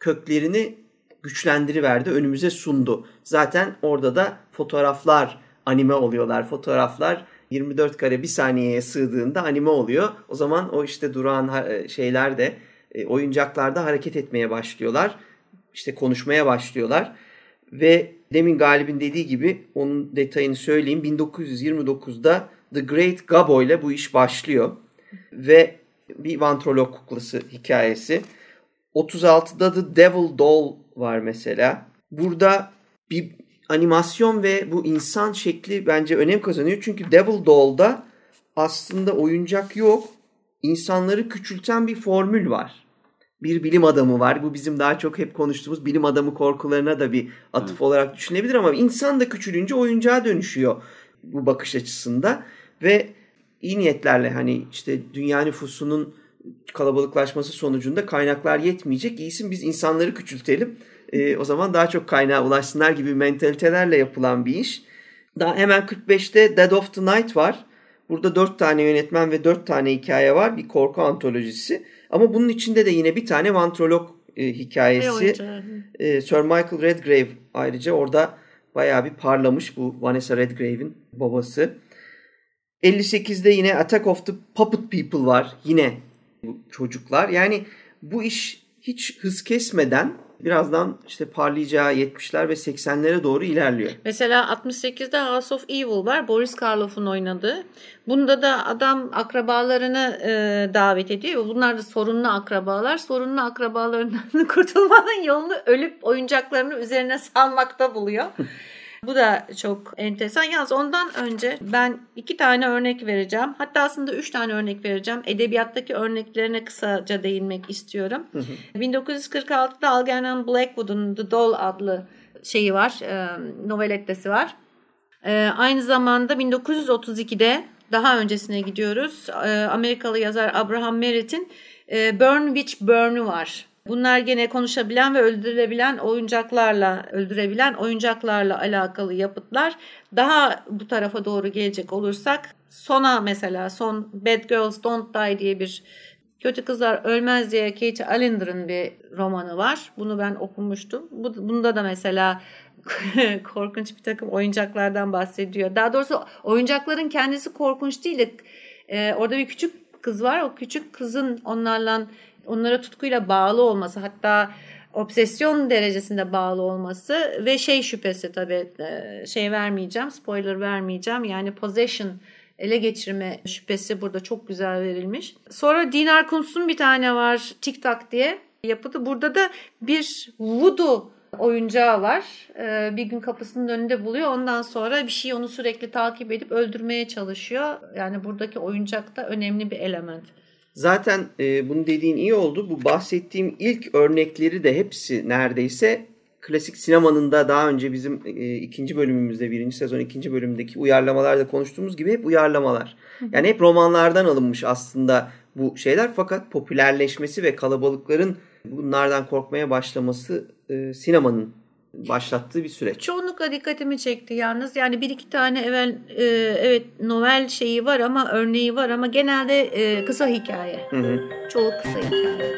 köklerini güçlendiriverdi, önümüze sundu. Zaten orada da fotoğraflar anime oluyorlar. Fotoğraflar 24 kare bir saniyeye sığdığında anime oluyor. O zaman o işte duran şeyler de e, oyuncaklarda hareket etmeye başlıyorlar. İşte konuşmaya başlıyorlar. Ve demin Galip'in dediği gibi onun detayını söyleyeyim. 1929'da The Great Gabo ile bu iş başlıyor. Ve bir vantrolog kuklası hikayesi. 36'da The Devil Doll var mesela. Burada bir animasyon ve bu insan şekli bence önem kazanıyor. Çünkü Devil Doll'da aslında oyuncak yok. İnsanları küçülten bir formül var. Bir bilim adamı var. Bu bizim daha çok hep konuştuğumuz bilim adamı korkularına da bir atıf olarak düşünebilir ama insan da küçülünce oyuncağa dönüşüyor bu bakış açısında ve iyi niyetlerle hani işte dünya nüfusunun kalabalıklaşması sonucunda kaynaklar yetmeyecek. İyisin biz insanları küçültelim. Ee, o zaman daha çok kaynağa ulaşsınlar gibi mentalitelerle yapılan bir iş. Daha hemen 45'te Dead of the Night var. Burada 4 tane yönetmen ve 4 tane hikaye var. Bir korku antolojisi. Ama bunun içinde de yine bir tane vantrolog e, hikayesi. oyuncu. Ee, Sir Michael Redgrave ayrıca orada bayağı bir parlamış bu Vanessa Redgrave'in babası. 58'de yine Attack of the Puppet People var. Yine bu çocuklar. Yani bu iş hiç hız kesmeden birazdan işte parlayacağı 70'ler ve 80'lere doğru ilerliyor. Mesela 68'de House of Evil var. Boris Karloff'un oynadığı. Bunda da adam akrabalarını e, davet ediyor. Bunlar da sorunlu akrabalar. Sorunlu akrabalarından *laughs* kurtulmanın yolunu ölüp oyuncaklarını üzerine salmakta buluyor. *laughs* Bu da çok enteresan. Yalnız ondan önce ben iki tane örnek vereceğim. Hatta aslında üç tane örnek vereceğim. Edebiyattaki örneklerine kısaca değinmek istiyorum. 1946'da Algernon Blackwood'un The Doll adlı şeyi var, e, novelettesi var. E, aynı zamanda 1932'de daha öncesine gidiyoruz. E, Amerikalı yazar Abraham Merritt'in e, Burn Witch Burn'u var. Bunlar gene konuşabilen ve öldürülebilen oyuncaklarla, öldürebilen oyuncaklarla alakalı yapıtlar. Daha bu tarafa doğru gelecek olursak Sona mesela son Bad Girls Don't Die diye bir Kötü Kızlar Ölmez diye Kate Allender'ın bir romanı var. Bunu ben okumuştum. Bu, bunda da mesela *laughs* korkunç bir takım oyuncaklardan bahsediyor. Daha doğrusu oyuncakların kendisi korkunç değil. E, orada bir küçük kız var. O küçük kızın onlarla onlara tutkuyla bağlı olması hatta obsesyon derecesinde bağlı olması ve şey şüphesi tabii e, şey vermeyeceğim spoiler vermeyeceğim yani possession ele geçirme şüphesi burada çok güzel verilmiş. Sonra Dinar Kuntz'un bir tane var TikTok diye yapıtı. Burada da bir voodoo oyuncağı var. E, bir gün kapısının önünde buluyor. Ondan sonra bir şey onu sürekli takip edip öldürmeye çalışıyor. Yani buradaki oyuncak da önemli bir element. Zaten e, bunu dediğin iyi oldu. Bu bahsettiğim ilk örnekleri de hepsi neredeyse klasik sinemanın da daha önce bizim e, ikinci bölümümüzde, birinci sezon ikinci bölümdeki uyarlamalarda konuştuğumuz gibi hep uyarlamalar. Yani hep romanlardan alınmış aslında bu şeyler fakat popülerleşmesi ve kalabalıkların bunlardan korkmaya başlaması e, sinemanın başlattığı bir süreç. Çoğunlukla dikkatimi çekti yalnız. Yani bir iki tane evvel e, evet novel şeyi var ama örneği var ama genelde e, kısa hikaye. Hı hı. Çoğu kısa hikaye.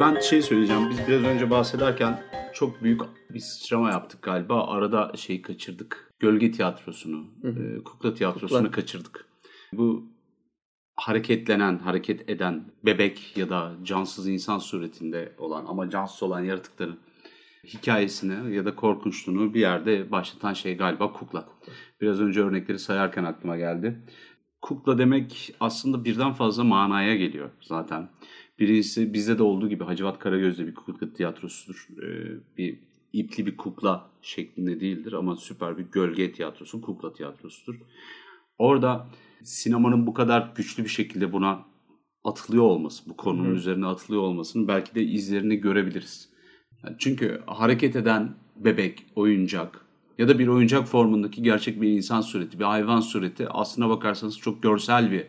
Ben şey söyleyeceğim. Biz biraz önce bahsederken çok büyük bir sıçrama yaptık galiba. Arada şeyi kaçırdık. Gölge tiyatrosunu, hı hı. E, kukla tiyatrosunu kukla. kaçırdık. Bu hareketlenen, hareket eden bebek ya da cansız insan suretinde olan ama cansız olan yaratıkların hikayesini ya da korkunçluğunu bir yerde başlatan şey galiba kukla. Biraz önce örnekleri sayarken aklıma geldi. Kukla demek aslında birden fazla manaya geliyor zaten. Birincisi bizde de olduğu gibi Hacivat Karagöz'de bir kukla tiyatrosudur. Ee, bir ipli bir kukla şeklinde değildir ama süper bir gölge tiyatrosu, kukla tiyatrosudur. Orada sinemanın bu kadar güçlü bir şekilde buna atılıyor olması, bu konunun Hı. üzerine atılıyor olmasının belki de izlerini görebiliriz. Yani çünkü hareket eden bebek, oyuncak ya da bir oyuncak formundaki gerçek bir insan sureti, bir hayvan sureti aslına bakarsanız çok görsel bir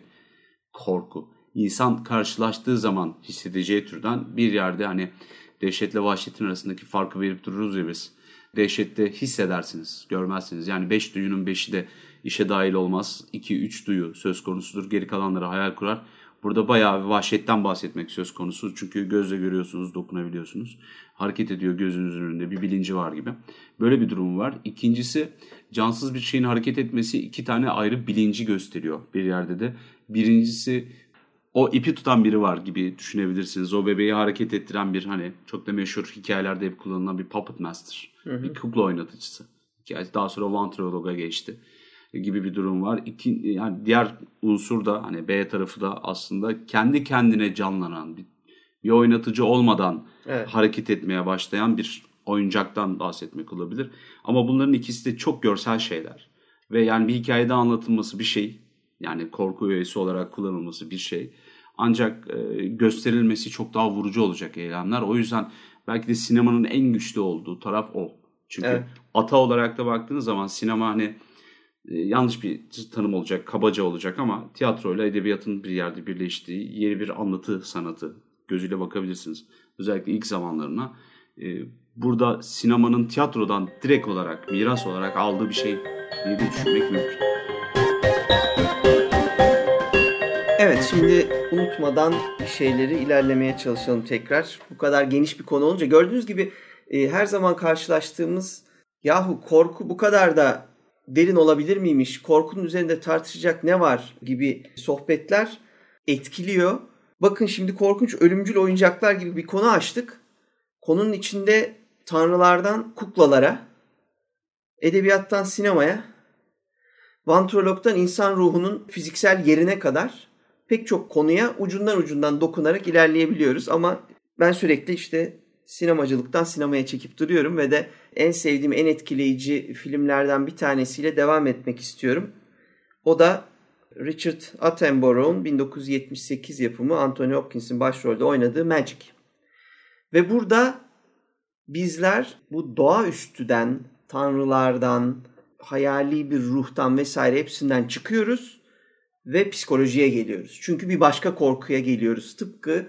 korku. İnsan karşılaştığı zaman hissedeceği türden bir yerde hani dehşetle vahşetin arasındaki farkı verip dururuz ya biz. Dehşette hissedersiniz, görmezsiniz. Yani beş duyunun beşi de işe dahil olmaz. 2-3 duyu söz konusudur. Geri kalanları hayal kurar. Burada bayağı bir vahşetten bahsetmek söz konusu. Çünkü gözle görüyorsunuz, dokunabiliyorsunuz. Hareket ediyor gözünüzün önünde bir bilinci var gibi. Böyle bir durum var. İkincisi cansız bir şeyin hareket etmesi iki tane ayrı bilinci gösteriyor bir yerde de. Birincisi o ipi tutan biri var gibi düşünebilirsiniz. O bebeği hareket ettiren bir hani çok da meşhur hikayelerde hep kullanılan bir puppet master. Hı hı. Bir kukla oynatıcısı. Daha sonra ventriloga geçti gibi bir durum var. İki, yani diğer unsur da hani B tarafı da aslında kendi kendine canlanan bir, bir oynatıcı olmadan evet. hareket etmeye başlayan bir oyuncaktan bahsetmek olabilir. Ama bunların ikisi de çok görsel şeyler. Ve yani bir hikayede anlatılması bir şey. Yani korku öğesi olarak kullanılması bir şey. Ancak e, gösterilmesi çok daha vurucu olacak eylemler. O yüzden belki de sinemanın en güçlü olduğu taraf o. Çünkü evet. ata olarak da baktığınız zaman sinema hani e, yanlış bir tanım olacak, kabaca olacak ama tiyatro ile edebiyatın bir yerde birleştiği yeni bir anlatı sanatı gözüyle bakabilirsiniz. Özellikle ilk zamanlarına. E, burada sinemanın tiyatrodan direkt olarak, miras olarak aldığı bir şey diye düşünmek mümkün. Evet şimdi unutmadan şeyleri ilerlemeye çalışalım tekrar. Bu kadar geniş bir konu olunca gördüğünüz gibi e, her zaman karşılaştığımız yahu korku bu kadar da derin olabilir miymiş, korkunun üzerinde tartışacak ne var gibi sohbetler etkiliyor. Bakın şimdi korkunç ölümcül oyuncaklar gibi bir konu açtık. Konunun içinde tanrılardan kuklalara, edebiyattan sinemaya, vantrologdan insan ruhunun fiziksel yerine kadar pek çok konuya ucundan ucundan dokunarak ilerleyebiliyoruz. Ama ben sürekli işte sinemacılıktan sinemaya çekip duruyorum ve de en sevdiğim, en etkileyici filmlerden bir tanesiyle devam etmek istiyorum. O da Richard Attenborough'un 1978 yapımı Anthony Hopkins'in başrolde oynadığı Magic. Ve burada bizler bu doğaüstüden, tanrılardan, hayali bir ruhtan vesaire hepsinden çıkıyoruz ve psikolojiye geliyoruz. Çünkü bir başka korkuya geliyoruz. Tıpkı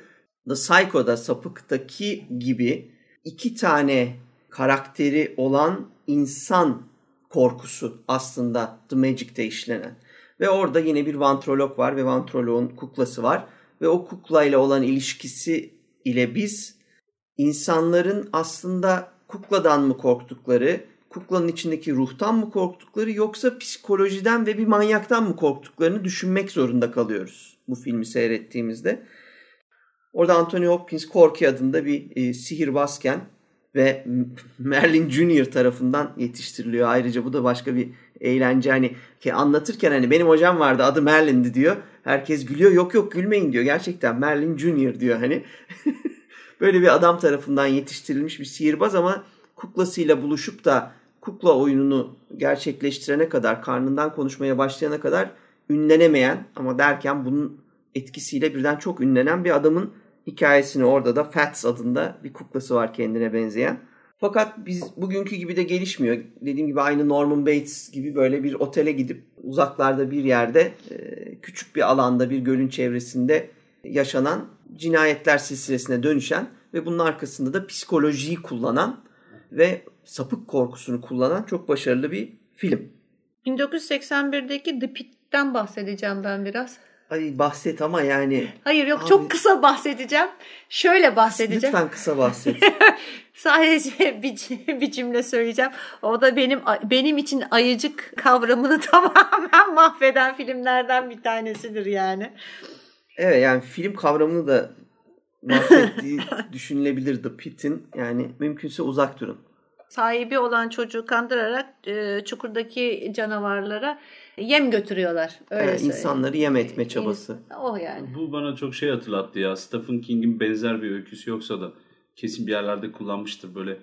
The Psycho'da sapıktaki gibi iki tane karakteri olan insan korkusu aslında The Magic'te işlenen. Ve orada yine bir vantrolog var ve vantrologun kuklası var. Ve o kuklayla olan ilişkisi ile biz insanların aslında kukladan mı korktukları, kuklanın içindeki ruhtan mı korktukları yoksa psikolojiden ve bir manyaktan mı korktuklarını düşünmek zorunda kalıyoruz bu filmi seyrettiğimizde. Orada Anthony Hopkins Corky adında bir e, sihirbazken ve Merlin Junior tarafından yetiştiriliyor. Ayrıca bu da başka bir eğlence hani ki anlatırken hani benim hocam vardı adı Merlin'di diyor. Herkes gülüyor. Yok yok gülmeyin diyor. Gerçekten Merlin Junior diyor hani. *laughs* Böyle bir adam tarafından yetiştirilmiş bir sihirbaz ama kuklasıyla buluşup da kukla oyununu gerçekleştirene kadar, karnından konuşmaya başlayana kadar ünlenemeyen ama derken bunun etkisiyle birden çok ünlenen bir adamın hikayesini orada da Fats adında bir kuklası var kendine benzeyen. Fakat biz bugünkü gibi de gelişmiyor. Dediğim gibi aynı Norman Bates gibi böyle bir otele gidip uzaklarda bir yerde küçük bir alanda bir gölün çevresinde yaşanan cinayetler silsilesine dönüşen ve bunun arkasında da psikolojiyi kullanan ve sapık korkusunu kullanan çok başarılı bir film. 1981'deki The Pit'ten bahsedeceğim ben biraz. Ay bahset ama yani. Hayır yok Abi, çok kısa bahsedeceğim. Şöyle bahsedeceğim. Lütfen kısa bahset. *laughs* Sadece bir, bir cümle söyleyeceğim. O da benim benim için ayıcık kavramını *laughs* tamamen mahveden filmlerden bir tanesidir yani. Evet yani film kavramını da mahvettiği *laughs* düşünülebilir The Pit'in. Yani mümkünse uzak durun. Sahibi olan çocuğu kandırarak e, çukurdaki canavarlara yem götürüyorlar. Öyle evet, insanları yem etme çabası. O yani. Bu bana çok şey hatırlattı ya. Stephen King'in benzer bir öyküsü yoksa da kesin bir yerlerde kullanmıştır böyle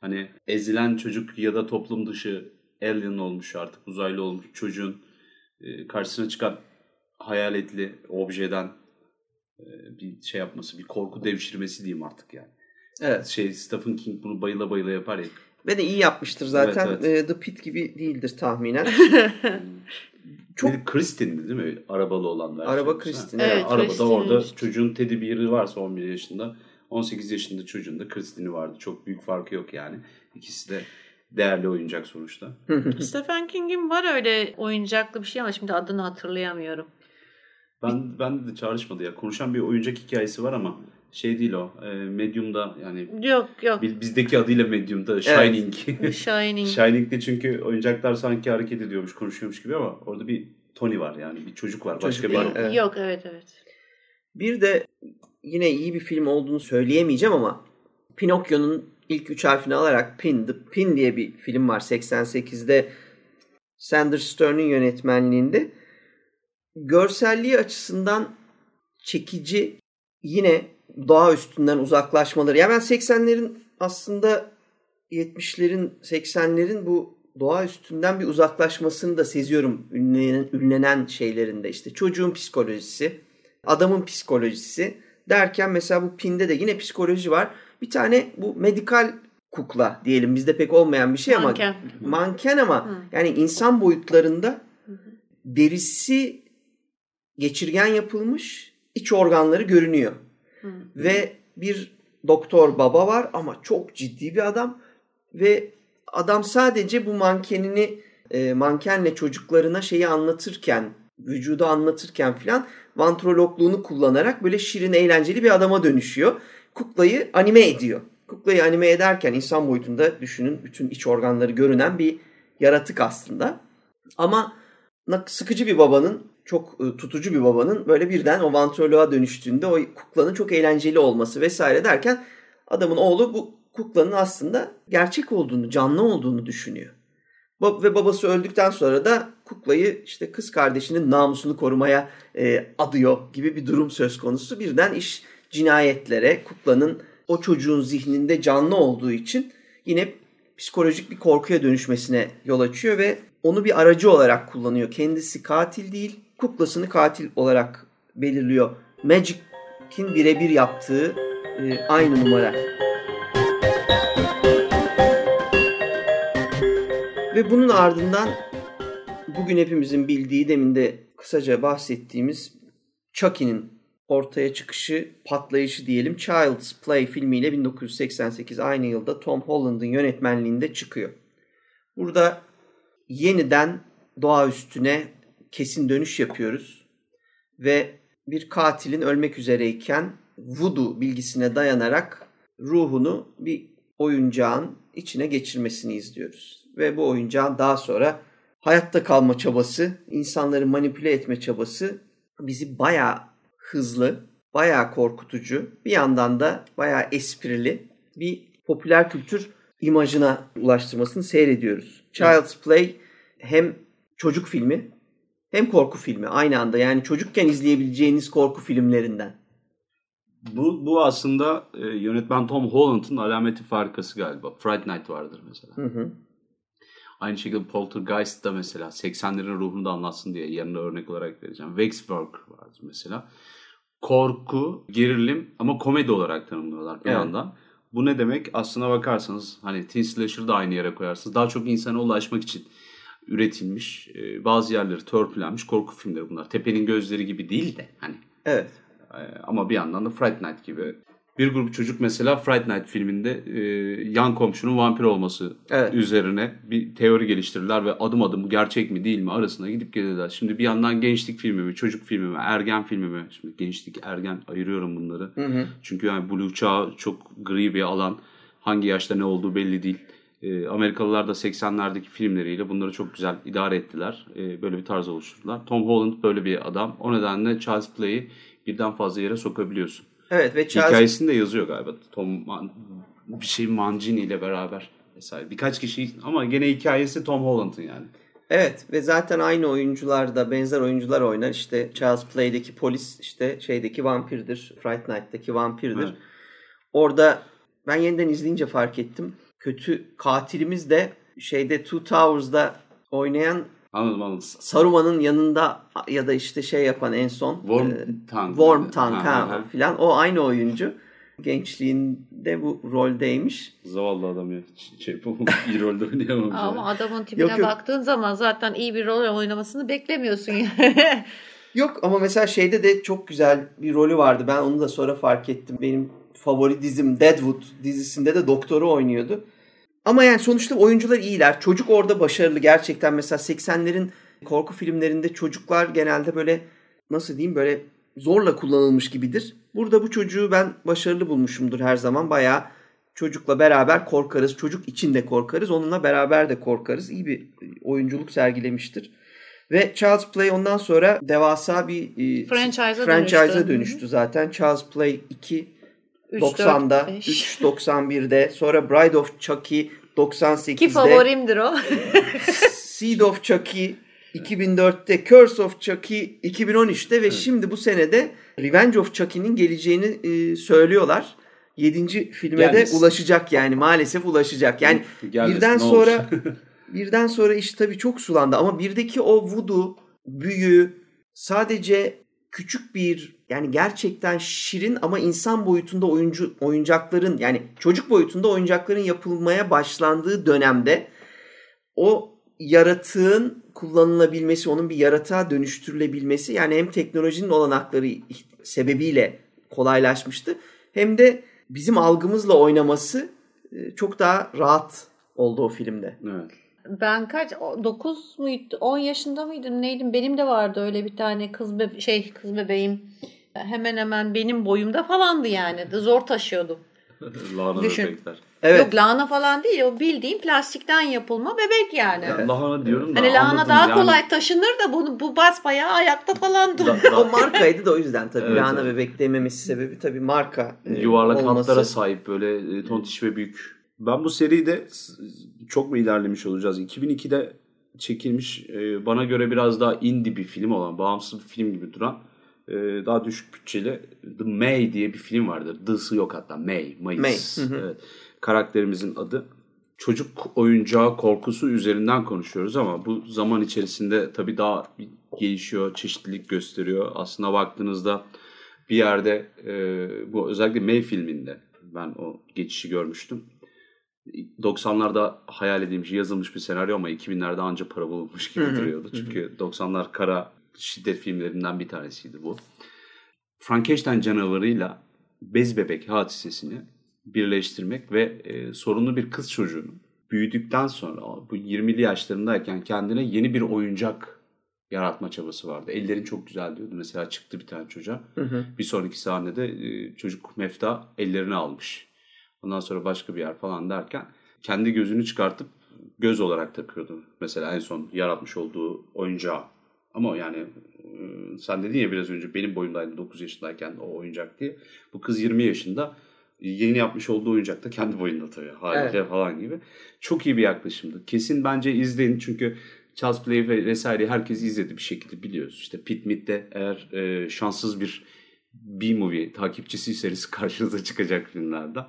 hani ezilen çocuk ya da toplum dışı alien olmuş artık uzaylı olmuş çocuğun e, karşısına çıkan hayaletli objeden e, bir şey yapması, bir korku devşirmesi diyeyim artık yani. Evet. Şey Stephen King bunu bayıla bayıla yapar ya. Ve de iyi yapmıştır zaten. Evet, evet. The Pit gibi değildir tahminen. *laughs* Çok Kristin'di değil mi? Arabalı olan versiyon. Araba Kristin. Evet, evet arabada Christine. orada çocuğun Teddy Bear'ı varsa 11 yaşında. 18 yaşında çocuğun da Kristin'i vardı. Çok büyük farkı yok yani. İkisi de değerli oyuncak sonuçta. *laughs* Stephen King'in var öyle oyuncaklı bir şey ama şimdi adını hatırlayamıyorum. Ben ben de çağrışmadı ya. Konuşan bir oyuncak hikayesi var ama şey değil o. E, Medium'da yani. Yok yok. Bizdeki adıyla Medium'da Shining. Evet. Shining. *laughs* Shining'de çünkü oyuncaklar sanki hareket ediyormuş, konuşuyormuş gibi ama orada bir Tony var yani bir çocuk var. Başka çocuk bir var, evet. Yok evet evet. Bir de yine iyi bir film olduğunu söyleyemeyeceğim ama Pinokyo'nun ilk üç harfini alarak Pin, The Pin diye bir film var 88'de Sanders Stern'in yönetmenliğinde. Görselliği açısından çekici yine doğa üstünden uzaklaşmaları. Ya ben 80'lerin aslında 70'lerin 80'lerin bu doğa üstünden bir uzaklaşmasını da seziyorum ünlenen, ünlenen şeylerinde. işte çocuğun psikolojisi, adamın psikolojisi derken mesela bu pinde de yine psikoloji var. Bir tane bu medikal kukla diyelim bizde pek olmayan bir şey manken. ama manken ama Hı. yani insan boyutlarında derisi geçirgen yapılmış iç organları görünüyor. Ve bir doktor baba var ama çok ciddi bir adam ve adam sadece bu mankenini e, mankenle çocuklarına şeyi anlatırken vücudu anlatırken filan vantrologluğunu kullanarak böyle şirin eğlenceli bir adama dönüşüyor. Kuklayı anime ediyor. Kuklayı anime ederken insan boyutunda düşünün bütün iç organları görünen bir yaratık aslında. Ama sıkıcı bir babanın çok e, tutucu bir babanın böyle birden o vantroloğa dönüştüğünde o kuklanın çok eğlenceli olması vesaire derken adamın oğlu bu kuklanın aslında gerçek olduğunu, canlı olduğunu düşünüyor. Ve babası öldükten sonra da kuklayı işte kız kardeşinin namusunu korumaya e, adıyor gibi bir durum söz konusu. Birden iş cinayetlere, kuklanın o çocuğun zihninde canlı olduğu için yine psikolojik bir korkuya dönüşmesine yol açıyor ve onu bir aracı olarak kullanıyor. Kendisi katil değil, kuklasını katil olarak belirliyor. Magic'in birebir yaptığı e, aynı numara. Ve bunun ardından bugün hepimizin bildiği demin de kısaca bahsettiğimiz Chucky'nin ortaya çıkışı, patlayışı diyelim Child's Play filmiyle 1988 aynı yılda Tom Holland'ın yönetmenliğinde çıkıyor. Burada yeniden doğa üstüne kesin dönüş yapıyoruz ve bir katilin ölmek üzereyken voodoo bilgisine dayanarak ruhunu bir oyuncağın içine geçirmesini izliyoruz. Ve bu oyuncağın daha sonra hayatta kalma çabası, insanları manipüle etme çabası bizi bayağı hızlı, bayağı korkutucu, bir yandan da bayağı esprili bir popüler kültür imajına ulaştırmasını seyrediyoruz. Child's Play hem çocuk filmi hem korku filmi aynı anda. Yani çocukken izleyebileceğiniz korku filmlerinden. Bu, bu aslında e, yönetmen Tom Holland'ın alameti farikası galiba. Fright Night vardır mesela. Hı hı. Aynı şekilde Poltergeist da mesela 80'lerin ruhunu da anlatsın diye yanına örnek olarak vereceğim. Waxwork vardır mesela. Korku, gerilim ama komedi olarak tanımlıyorlar bir evet. yandan. Bu ne demek? Aslına bakarsanız hani teen slasher da aynı yere koyarsınız. Daha çok insana ulaşmak için üretilmiş, e, bazı yerleri törpülenmiş korku filmleri bunlar. Tepe'nin gözleri gibi değil de hani. Evet. E, ama bir yandan da Fright Night gibi. Bir grup çocuk mesela Fright Night filminde e, yan komşunun vampir olması evet. üzerine bir teori geliştirirler ve adım adım bu gerçek mi değil mi arasında gidip gelirler. Şimdi bir yandan gençlik filmi mi, çocuk filmi mi, ergen filmi mi? Şimdi gençlik, ergen ayırıyorum bunları. Hı hı. Çünkü yani Blue çağı çok gri bir alan. Hangi yaşta ne olduğu belli değil. E, Amerikalılar da 80'lerdeki filmleriyle bunları çok güzel idare ettiler. E, böyle bir tarz oluşturdular. Tom Holland böyle bir adam. O nedenle Charles Play'i birden fazla yere sokabiliyorsun. Evet ve Charles... Hikayesini de yazıyor galiba. Tom Man... bir şey Mancini ile beraber vesaire. Birkaç kişi ama gene hikayesi Tom Holland'ın yani. Evet ve zaten aynı oyuncular da benzer oyuncular oynar. İşte Charles Play'deki polis işte şeydeki vampirdir. Fright Night'taki vampirdir. Evet. Orada ben yeniden izleyince fark ettim kötü katilimiz de şeyde Two Towers'da oynayan Anladım anladım. Saruman'ın yanında ya da işte şey yapan en son Worm e, Tongue. Worm Tongue ha, ha, ha. filan. O aynı oyuncu. Gençliğinde bu roldeymiş. Zavallı adam ya. Şey, *laughs* iyi rolde oynayamamış. Ama adamın tipine yok, yok. baktığın zaman zaten iyi bir rol oynamasını beklemiyorsun yani. *laughs* yok ama mesela şeyde de çok güzel bir rolü vardı. Ben onu da sonra fark ettim. Benim favori dizim Deadwood dizisinde de doktoru oynuyordu. Ama yani sonuçta oyuncular iyiler. Çocuk orada başarılı gerçekten. Mesela 80'lerin korku filmlerinde çocuklar genelde böyle nasıl diyeyim böyle zorla kullanılmış gibidir. Burada bu çocuğu ben başarılı bulmuşumdur her zaman. Bayağı çocukla beraber korkarız. Çocuk için de korkarız. Onunla beraber de korkarız. İyi bir oyunculuk sergilemiştir. Ve Charles Play ondan sonra devasa bir e, franchise'a franchise dönüştü. dönüştü zaten. Charles Play 2 90'da, 3 91'de, sonra Bride of Chucky 98'de. Ki favorimdir o. *laughs* Seed of Chucky 2004'te, Curse of Chucky 2013'te ve evet. şimdi bu senede Revenge of Chucky'nin geleceğini e, söylüyorlar. Yedinci filme Gelmez. de ulaşacak yani maalesef ulaşacak. Yani Gelmez, birden sonra *laughs* birden sonra iş tabii çok sulandı ama birdeki o voodoo büyü sadece küçük bir yani gerçekten şirin ama insan boyutunda oyuncu oyuncakların yani çocuk boyutunda oyuncakların yapılmaya başlandığı dönemde o yaratığın kullanılabilmesi, onun bir yaratığa dönüştürülebilmesi yani hem teknolojinin olanakları sebebiyle kolaylaşmıştı hem de bizim algımızla oynaması e, çok daha rahat oldu o filmde. Evet. Ben kaç 9 muydu 10 yaşında mıydım neydim benim de vardı öyle bir tane kız be şey kız bebeğim hemen hemen benim boyumda falandı yani zor taşıyordum. *laughs* Lahana Düşün. bebekler. Evet. Yok lahana falan değil o bildiğin plastikten yapılma bebek yani. Ya lahana diyorum da Hani lahana daha yani. kolay taşınır da bu, bu basbayağı ayakta falan dur. Da- da- o markaydı da o yüzden tabii. Evet, Lahana evet. bebek dememesi sebebi tabii marka e, yuvarlak olması. hatlara sahip böyle e, tontiş ve büyük. Ben bu seride çok mu ilerlemiş olacağız? 2002'de çekilmiş e, bana göre biraz daha indie bir film olan, bağımsız bir film gibi duran e, daha düşük bütçeli The May diye bir film vardır. D'sı yok hatta May, Mayıs. May, hı hı. Evet. Karakterimizin adı. Çocuk oyuncağı korkusu üzerinden konuşuyoruz ama bu zaman içerisinde tabii daha gelişiyor, çeşitlilik gösteriyor. Aslına baktığınızda bir yerde e, bu özellikle May filminde ben o geçişi görmüştüm. 90'larda hayal edilmiş, yazılmış bir senaryo ama 2000'lerde anca para bulunmuş gibi duruyordu. Çünkü 90'lar kara şiddet filmlerinden bir tanesiydi bu. Frankenstein canavarıyla bez bebek hadisesini birleştirmek ve e, sorunlu bir kız çocuğunun büyüdükten sonra bu 20'li yaşlarındayken kendine yeni bir oyuncak yaratma çabası vardı. Ellerin çok güzel diyordu. Mesela çıktı bir tane çocuğa. Hı hı. Bir sonraki sahnede e, çocuk mefta ellerini almış. Ondan sonra başka bir yer falan derken kendi gözünü çıkartıp göz olarak takıyordu. Mesela en son yaratmış olduğu oyuncağı. Ama yani sen dedin ya biraz önce benim boyumdaydı 9 yaşındayken o oyuncak diye. Bu kız 20 yaşında yeni yapmış olduğu oyuncak da kendi boyunda tabii haliyle falan gibi. Çok iyi bir yaklaşımdı. Kesin bence izleyin çünkü Charles Play ve vesaire herkes izledi bir şekilde biliyoruz. İşte Pit Meet'te eğer e, şanssız bir B-movie takipçisiyseniz *laughs* karşınıza çıkacak filmlerden.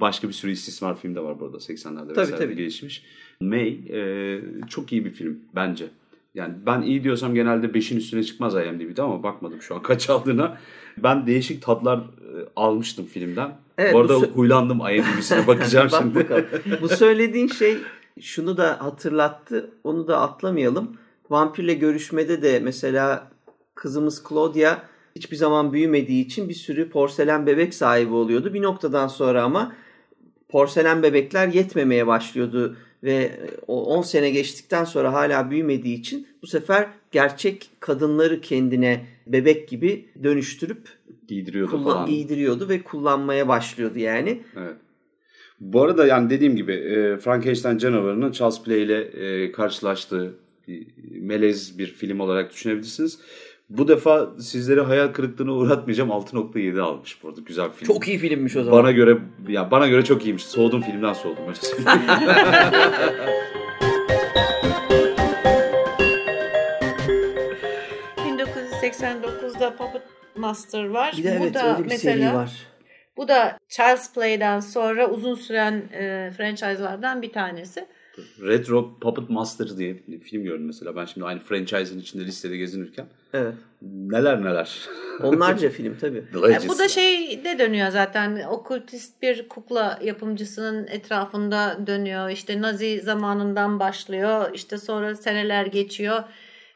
Başka bir sürü istismar film de var burada 80'lerde Tabii, vesaire tabii. gelişmiş. May e, çok iyi bir film bence. Yani ben iyi diyorsam genelde 5'in üstüne çıkmaz IMDb'de ama bakmadım şu an kaç aldığına. Ben değişik tatlar e, almıştım filmden. Evet, bu arada bu huylandım IMDb'sine *laughs* bakacağım Bak şimdi. bakalım. Bu söylediğin şey şunu da hatırlattı. Onu da atlamayalım. Vampirle görüşmede de mesela kızımız Claudia hiçbir zaman büyümediği için bir sürü porselen bebek sahibi oluyordu. Bir noktadan sonra ama porselen bebekler yetmemeye başlıyordu ve o 10 sene geçtikten sonra hala büyümediği için bu sefer gerçek kadınları kendine bebek gibi dönüştürüp Giydiriyordu kullan- falan. giydiriyordu ve kullanmaya başlıyordu yani. Evet. Bu arada yani dediğim gibi e, Frankenstein canavarının Charles Play ile e, karşılaştığı bir melez bir film olarak düşünebilirsiniz. Bu defa sizleri hayal kırıklığına uğratmayacağım. 6.7 almış bu arada. Güzel film. Çok iyi filmmiş o zaman. Bana göre ya bana göre çok iyiymiş. Soğudum filmden soğudum öyle söyleyeyim. 1989'da Puppet Master var. Bir de bu evet da öyle bir mesela seri var. bu da Child's Play'den sonra uzun süren e, franchise'lardan bir tanesi. Retro Puppet Master diye bir film gördüm mesela. Ben şimdi aynı franchise'ın içinde listede gezinirken. Evet. Neler neler. Onlarca film tabii. *laughs* The E, bu da şeyde dönüyor zaten. Okültist bir kukla yapımcısının etrafında dönüyor. İşte Nazi zamanından başlıyor. İşte sonra seneler geçiyor.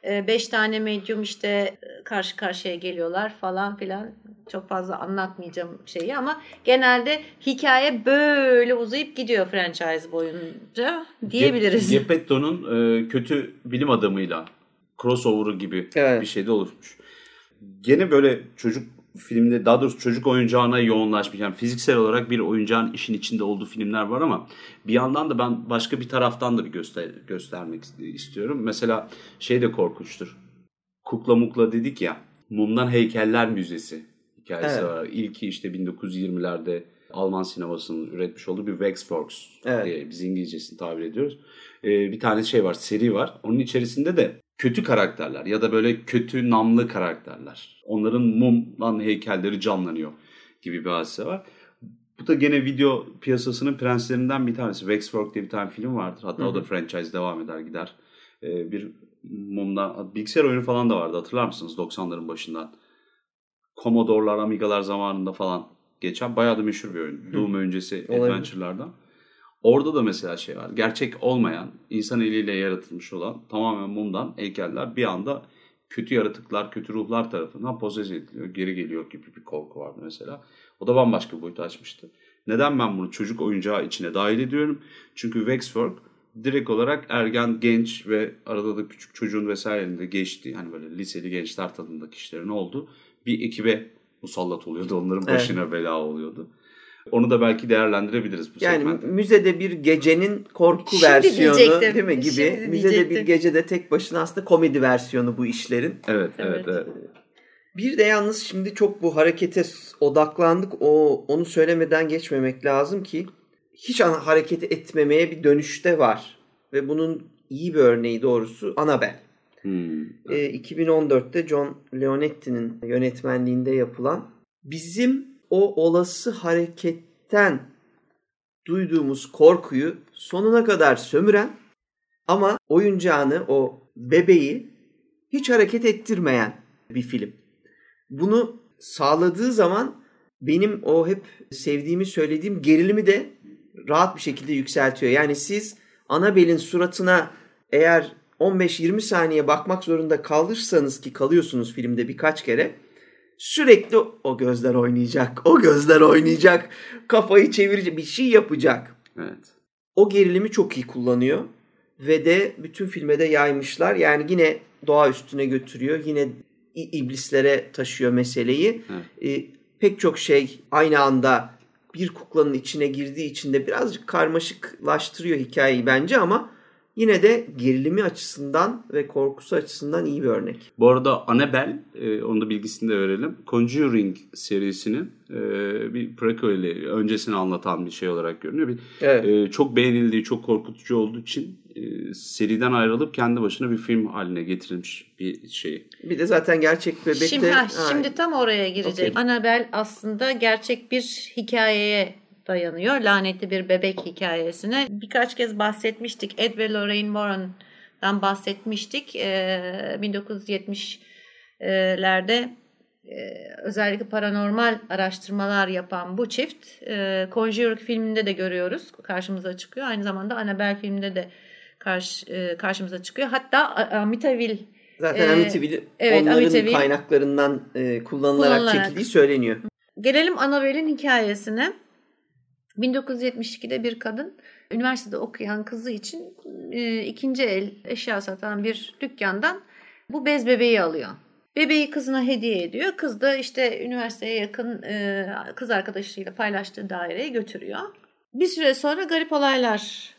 E, beş tane medyum işte e, karşı karşıya geliyorlar falan filan. Çok fazla anlatmayacağım şeyi ama genelde hikaye böyle uzayıp gidiyor franchise boyunca diyebiliriz. Ge- Geppetto'nun e, kötü bilim adamıyla crossover'ı gibi Evet. bir şey de oluşmuş. Gene böyle çocuk filmde daha doğrusu çocuk oyuncağına yoğunlaşmış. Yani fiziksel olarak bir oyuncağın işin içinde olduğu filmler var ama bir yandan da ben başka bir taraftan da bir göster göstermek istiyorum. Mesela şey de korkunçtur. Kukla mukla dedik ya. Mumdan Heykeller Müzesi hikayesi Evet. var. İlki işte 1920'lerde Alman sinemasının üretmiş olduğu bir Waxworks Evet. diye biz İngilizcesini tabir ediyoruz. Ee, bir tane şey var, seri var. Onun içerisinde de kötü karakterler ya da böyle kötü namlı karakterler. Onların mumdan heykelleri canlanıyor gibi bir hadise var. Bu da gene video piyasasının prenslerinden bir tanesi. Waxwork diye bir tane film vardır. Hatta o da franchise devam eder gider. Ee, bir mumdan bilgisayar oyunu falan da vardı hatırlar mısınız 90'ların başından. Commodore'lar, Amiga'lar zamanında falan geçen bayağı da meşhur bir oyun. Doom öncesi Olabilir. adventure'lardan. Orada da mesela şey var. Gerçek olmayan, insan eliyle yaratılmış olan tamamen mumdan heykeller bir anda kötü yaratıklar, kötü ruhlar tarafından pozez ediliyor. Geri geliyor gibi bir korku vardı mesela. O da bambaşka bir boyut açmıştı. Neden ben bunu çocuk oyuncağı içine dahil ediyorum? Çünkü Waxwork direkt olarak ergen, genç ve arada da küçük çocuğun vesairenin de geçtiği hani böyle liseli gençler tadındaki kişilerin olduğu bir ekibe musallat oluyordu. Onların Evet. başına bela oluyordu. Onu da belki değerlendirebiliriz bu Yani segmentte. müzede bir gecenin korku Şimdi versiyonu diyecektim. değil mi gibi. Şimdi müzede bir diyecektim. gecede tek başına aslında komedi versiyonu bu işlerin. Evet, evet, Evet. evet. Bir de yalnız şimdi çok bu harekete odaklandık. O onu söylemeden geçmemek lazım ki hiç ana- hareket etmemeye bir dönüşte var. Ve bunun iyi bir örneği doğrusu Annabelle. Hmm. E, 2014'te John Leonetti'nin yönetmenliğinde yapılan bizim o olası hareketten duyduğumuz korkuyu sonuna kadar sömüren ama oyuncağını o bebeği hiç hareket ettirmeyen bir film. Bunu sağladığı zaman benim o hep sevdiğimi söylediğim gerilimi de rahat bir şekilde yükseltiyor. Yani siz Annabelle'in suratına eğer 15-20 saniye bakmak zorunda kalırsanız ki kalıyorsunuz filmde birkaç kere sürekli o gözler oynayacak, o gözler oynayacak, kafayı çevirecek, bir şey yapacak. Evet. O gerilimi çok iyi kullanıyor ve de bütün filme de yaymışlar. Yani yine doğa üstüne götürüyor. Yine iblislere taşıyor meseleyi. Ee, pek çok şey aynı anda bir kuklanın içine girdiği için de birazcık karmaşıklaştırıyor hikayeyi bence ama yine de gerilimi açısından ve korkusu açısından iyi bir örnek. Bu arada Annabelle, e, onun da bilgisini de verelim. Conjuring serisinin e, bir prequel'i, öncesini anlatan bir şey olarak görünüyor. Bir, Evet. e, çok beğenildiği, çok korkutucu olduğu için e, seriden ayrılıp kendi başına bir film haline getirilmiş bir şey. Bir de zaten gerçek bebek Şimdi, de... ha, şimdi tam oraya girecek. Okey. Annabelle aslında gerçek bir hikayeye dayanıyor. Lanetli bir bebek hikayesine. Birkaç kez bahsetmiştik. Ed ve Lorraine Warren'dan bahsetmiştik. Ee, 1970'lerde e, özellikle paranormal araştırmalar yapan bu çift e, Conjuring filminde de görüyoruz. Karşımıza çıkıyor. Aynı zamanda Annabelle filminde de karşı, e, karşımıza çıkıyor. Hatta Amityville Zaten Ee, Amityville evet, onların Amityville. kaynaklarından e, kullanılarak, Kullanılarak. çekildiği söyleniyor. Gelelim Annabelle'in hikayesine. 1972'de bir kadın üniversitede okuyan kızı için e, ikinci el eşya satan bir dükkandan bu bez bebeği alıyor. Bebeği kızına hediye ediyor. Kız da işte üniversiteye yakın e, kız arkadaşıyla paylaştığı daireye götürüyor. Bir süre sonra garip olaylar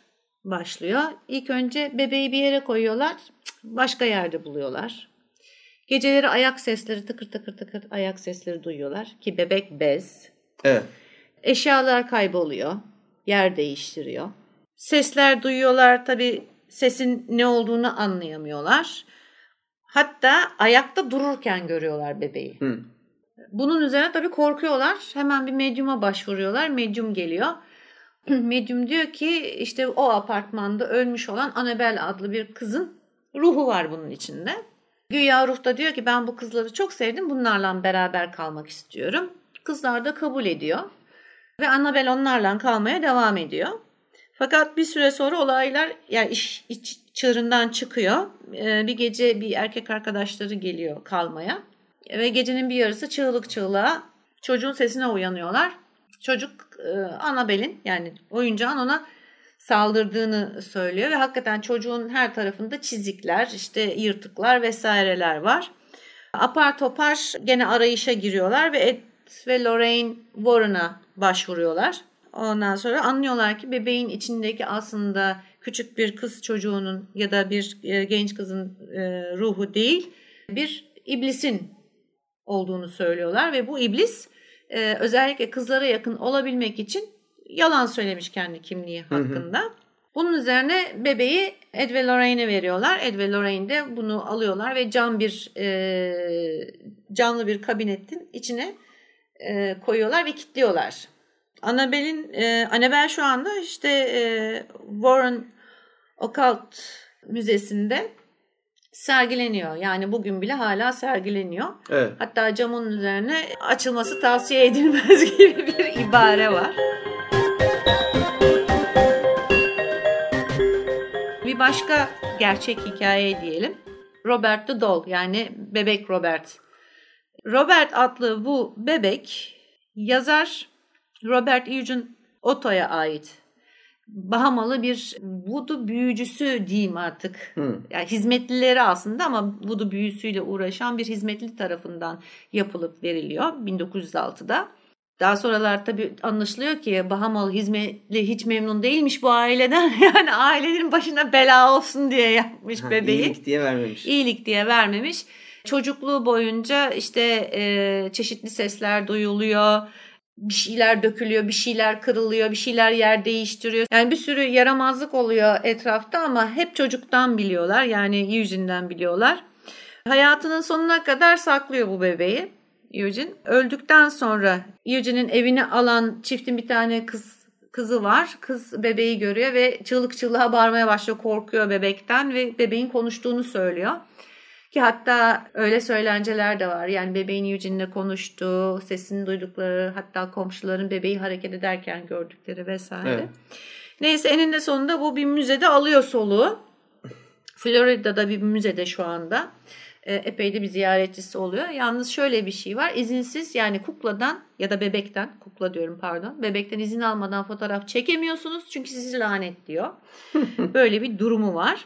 başlıyor. İlk önce bebeği bir yere koyuyorlar. Başka yerde buluyorlar. Geceleri ayak sesleri tıkır tıkır tıkır ayak sesleri duyuyorlar ki bebek bez. Evet. Eşyalar kayboluyor. Yer değiştiriyor. Sesler duyuyorlar tabi sesin ne olduğunu anlayamıyorlar. Hatta ayakta dururken görüyorlar bebeği. Hı. Bunun üzerine tabii korkuyorlar. Hemen bir medyuma başvuruyorlar. Medyum geliyor. *clears throat* Medyum diyor ki işte o apartmanda ölmüş olan Annabelle adlı bir kızın ruhu var bunun içinde. Güya ruh da diyor ki ben bu kızları çok sevdim. Bunlarla beraber kalmak istiyorum. Kızlar da kabul ediyor. Ve Annabelle onlarla kalmaya devam ediyor. Fakat bir süre sonra olaylar yani iş, iç çığırından çıkıyor. Ee, bir gece bir erkek arkadaşları geliyor kalmaya. Ve gecenin bir yarısı çığlık çığlığa çocuğun sesine uyanıyorlar. Çocuk e, Annabelle'in yani oyuncağın ona saldırdığını söylüyor ve hakikaten çocuğun her tarafında çizikler, işte yırtıklar vesaireler var. Apar topar gene arayışa giriyorlar ve Ed ve Lorraine Warren'a başvuruyorlar. Ondan sonra anlıyorlar ki bebeğin içindeki aslında küçük bir kız çocuğunun ya da bir e, genç kızın e, ruhu değil, bir iblisin olduğunu söylüyorlar ve bu iblis e, özellikle kızlara yakın olabilmek için yalan söylemiş kendi kimliği hakkında. Bunun üzerine bebeği Ed ve Lorraine'e veriyorlar. Ed ve Lorraine de bunu alıyorlar ve cam bir e, camlı bir kabinetin içine e, koyuyorlar ve kilitliyorlar. Annabelle'in e, Annabelle şu anda işte e, Warren Occult Müzesi'nde sergileniyor. Yani bugün bile hala sergileniyor. Evet. Hatta camın üzerine açılması tavsiye edilmez *laughs* gibi bir ibare var. Bir başka gerçek hikaye diyelim. Robert the Doll yani bebek Robert. Robert adlı bu bebek yazar Robert Eugene Otto'ya ait. Bahamalı bir voodoo büyücüsü diyeyim artık. Hı. Yani hizmetlileri aslında ama voodoo büyüsüyle uğraşan bir hizmetli tarafından yapılıp veriliyor 1906'da. Daha sonralar tabii anlaşılıyor ki Bahamalı hizmetli hiç memnun değilmiş bu aileden. *laughs* Yani ailenin başına bela olsun diye yapmış Ha, bebeği. İyilik diye vermemiş. İyilik diye vermemiş. Çocukluğu boyunca işte e, çeşitli sesler duyuluyor. Bir şeyler dökülüyor, bir şeyler kırılıyor, bir şeyler yer değiştiriyor. Yani bir sürü yaramazlık oluyor etrafta ama hep çocuktan biliyorlar. Yani yüzünden biliyorlar. Hayatının sonuna kadar saklıyor bu bebeği. Eugene. Öldükten sonra Eugene'in evini alan çiftin bir tane kız kızı var. Kız bebeği görüyor ve çığlık çığlığa bağırmaya başlıyor. Korkuyor bebekten ve bebeğin konuştuğunu söylüyor. Ki hatta öyle söylenceler de var. Yani bebeğin Eugene'le konuştuğu, sesini duydukları, hatta komşuların bebeği hareket ederken gördükleri vesaire. Evet. Neyse eninde sonunda bu bir müzede alıyor soluğu. Florida'da bir müzede şu anda. E, epey de bir ziyaretçisi oluyor. Yalnız şöyle bir şey var. İzinsiz yani kukladan ya da bebekten, kukla diyorum pardon. Bebekten izin almadan fotoğraf çekemiyorsunuz çünkü sizi lanetliyor. *laughs* Böyle bir durumu var.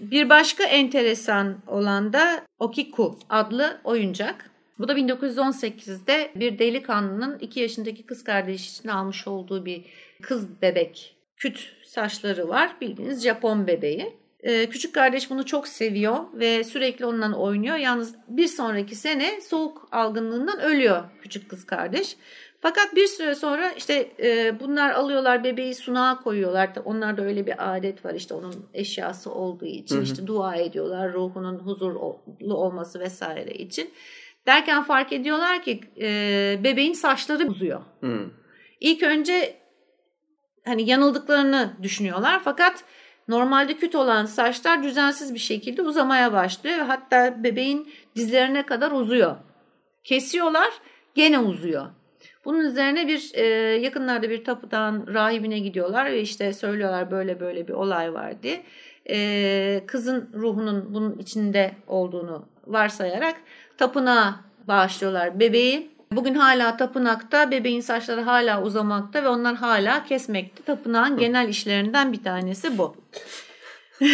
Bir başka enteresan olan da Okiku adlı oyuncak. Bu da 1918'de bir delikanlının 2 yaşındaki kız kardeşi için almış olduğu bir kız bebek. Küt saçları var. Bildiğiniz Japon bebeği. Ee, küçük kardeş bunu çok seviyor ve sürekli onunla oynuyor. Yalnız bir sonraki sene soğuk algınlığından ölüyor küçük kız kardeş. Fakat bir süre sonra işte e, bunlar alıyorlar bebeği sunağa koyuyorlar. Onlarda öyle bir adet var işte onun eşyası olduğu için Hı hı. işte dua ediyorlar ruhunun huzurlu olması vesaire için. Derken fark ediyorlar ki e, bebeğin saçları uzuyor. Hı. İlk önce hani yanıldıklarını düşünüyorlar fakat normalde küt olan saçlar düzensiz bir şekilde uzamaya başlıyor ve hatta bebeğin dizlerine kadar uzuyor. Kesiyorlar gene uzuyor. Bunun üzerine bir e, yakınlarda bir tapıdan rahibine gidiyorlar ve işte söylüyorlar böyle böyle bir olay var diye. E, kızın ruhunun bunun içinde olduğunu varsayarak tapınağa bağışlıyorlar bebeği. Bugün hala tapınakta bebeğin saçları hala uzamakta ve onlar hala kesmekte. Tapınağın genel işlerinden bir tanesi bu. *laughs*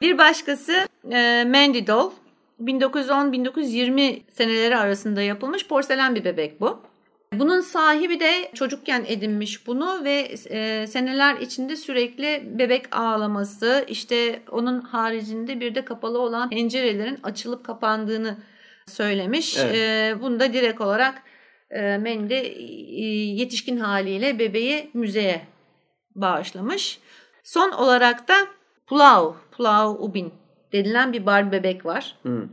bir başkası e, Mandy Doll. 1910-1920 seneleri arasında yapılmış porselen bir bebek bu. Bunun sahibi de çocukken edinmiş bunu ve e, seneler içinde sürekli bebek ağlaması, işte onun haricinde bir de kapalı olan pencerelerin açılıp kapandığını söylemiş. Evet. E, bunu da direkt olarak e, Mandy e, yetişkin haliyle bebeği müzeye bağışlamış. Son olarak da Pulau, Pulau Ubin denilen bir Barbie bebek var. Hı.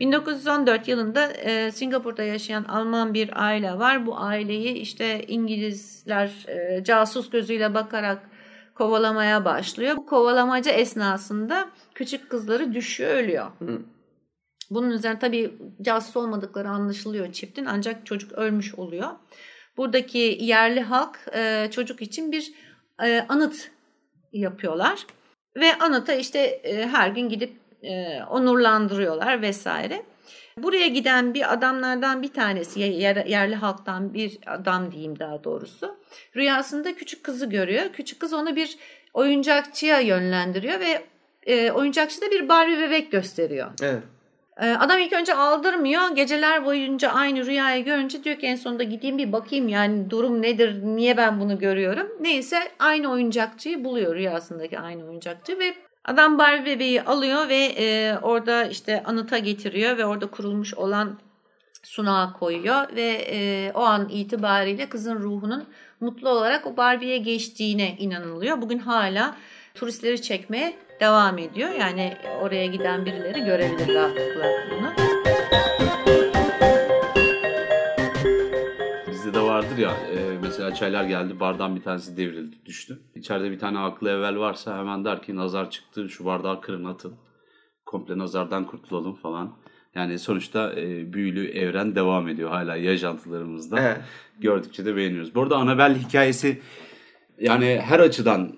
1914 yılında e, Singapur'da yaşayan Alman bir aile var. Bu aileyi işte İngilizler e, casus gözüyle bakarak kovalamaya başlıyor. Bu kovalamaca esnasında küçük kızları düşüyor, ölüyor. Hı. Bunun üzerine tabii casus olmadıkları anlaşılıyor çiftin ancak çocuk ölmüş oluyor. Buradaki yerli halk e, çocuk için bir e, anıt yapıyorlar. Ve anıta işte e, her gün gidip e, onurlandırıyorlar vesaire. Buraya giden bir adamlardan bir tanesi yer, yerli halktan bir adam diyeyim daha doğrusu. Rüyasında küçük kızı görüyor. Küçük kız onu bir oyuncakçıya yönlendiriyor ve e, oyuncakçı da bir Barbie bebek gösteriyor. Evet. Ee, Adam ilk önce aldırmıyor. Geceler boyunca aynı rüyayı görünce diyor ki en sonunda gideyim bir bakayım yani durum nedir, niye ben bunu görüyorum. Neyse aynı oyuncakçıyı buluyor rüyasındaki aynı oyuncakçı ve adam Barbie bebeği alıyor ve e, orada işte anıta getiriyor ve orada kurulmuş olan sunağa koyuyor ve e, o an itibariyle kızın ruhunun mutlu olarak o Barbie'ye geçtiğine inanılıyor. Bugün hala turistleri çekmeye devam ediyor. Yani oraya giden birileri görebilir rahatlıkla bunu. Bizde de vardır ya e, mesela çaylar geldi bardağın bir tanesi devrildi düştü. İçeride bir tane aklı evvel varsa hemen der ki nazar çıktı şu bardağı kırın atın. Komple nazardan kurtulalım falan. Yani sonuçta e, büyülü evren devam ediyor hala yaşantılarımızda. Evet. Gördükçe de beğeniyoruz. Bu arada Annabelle hikayesi yani her açıdan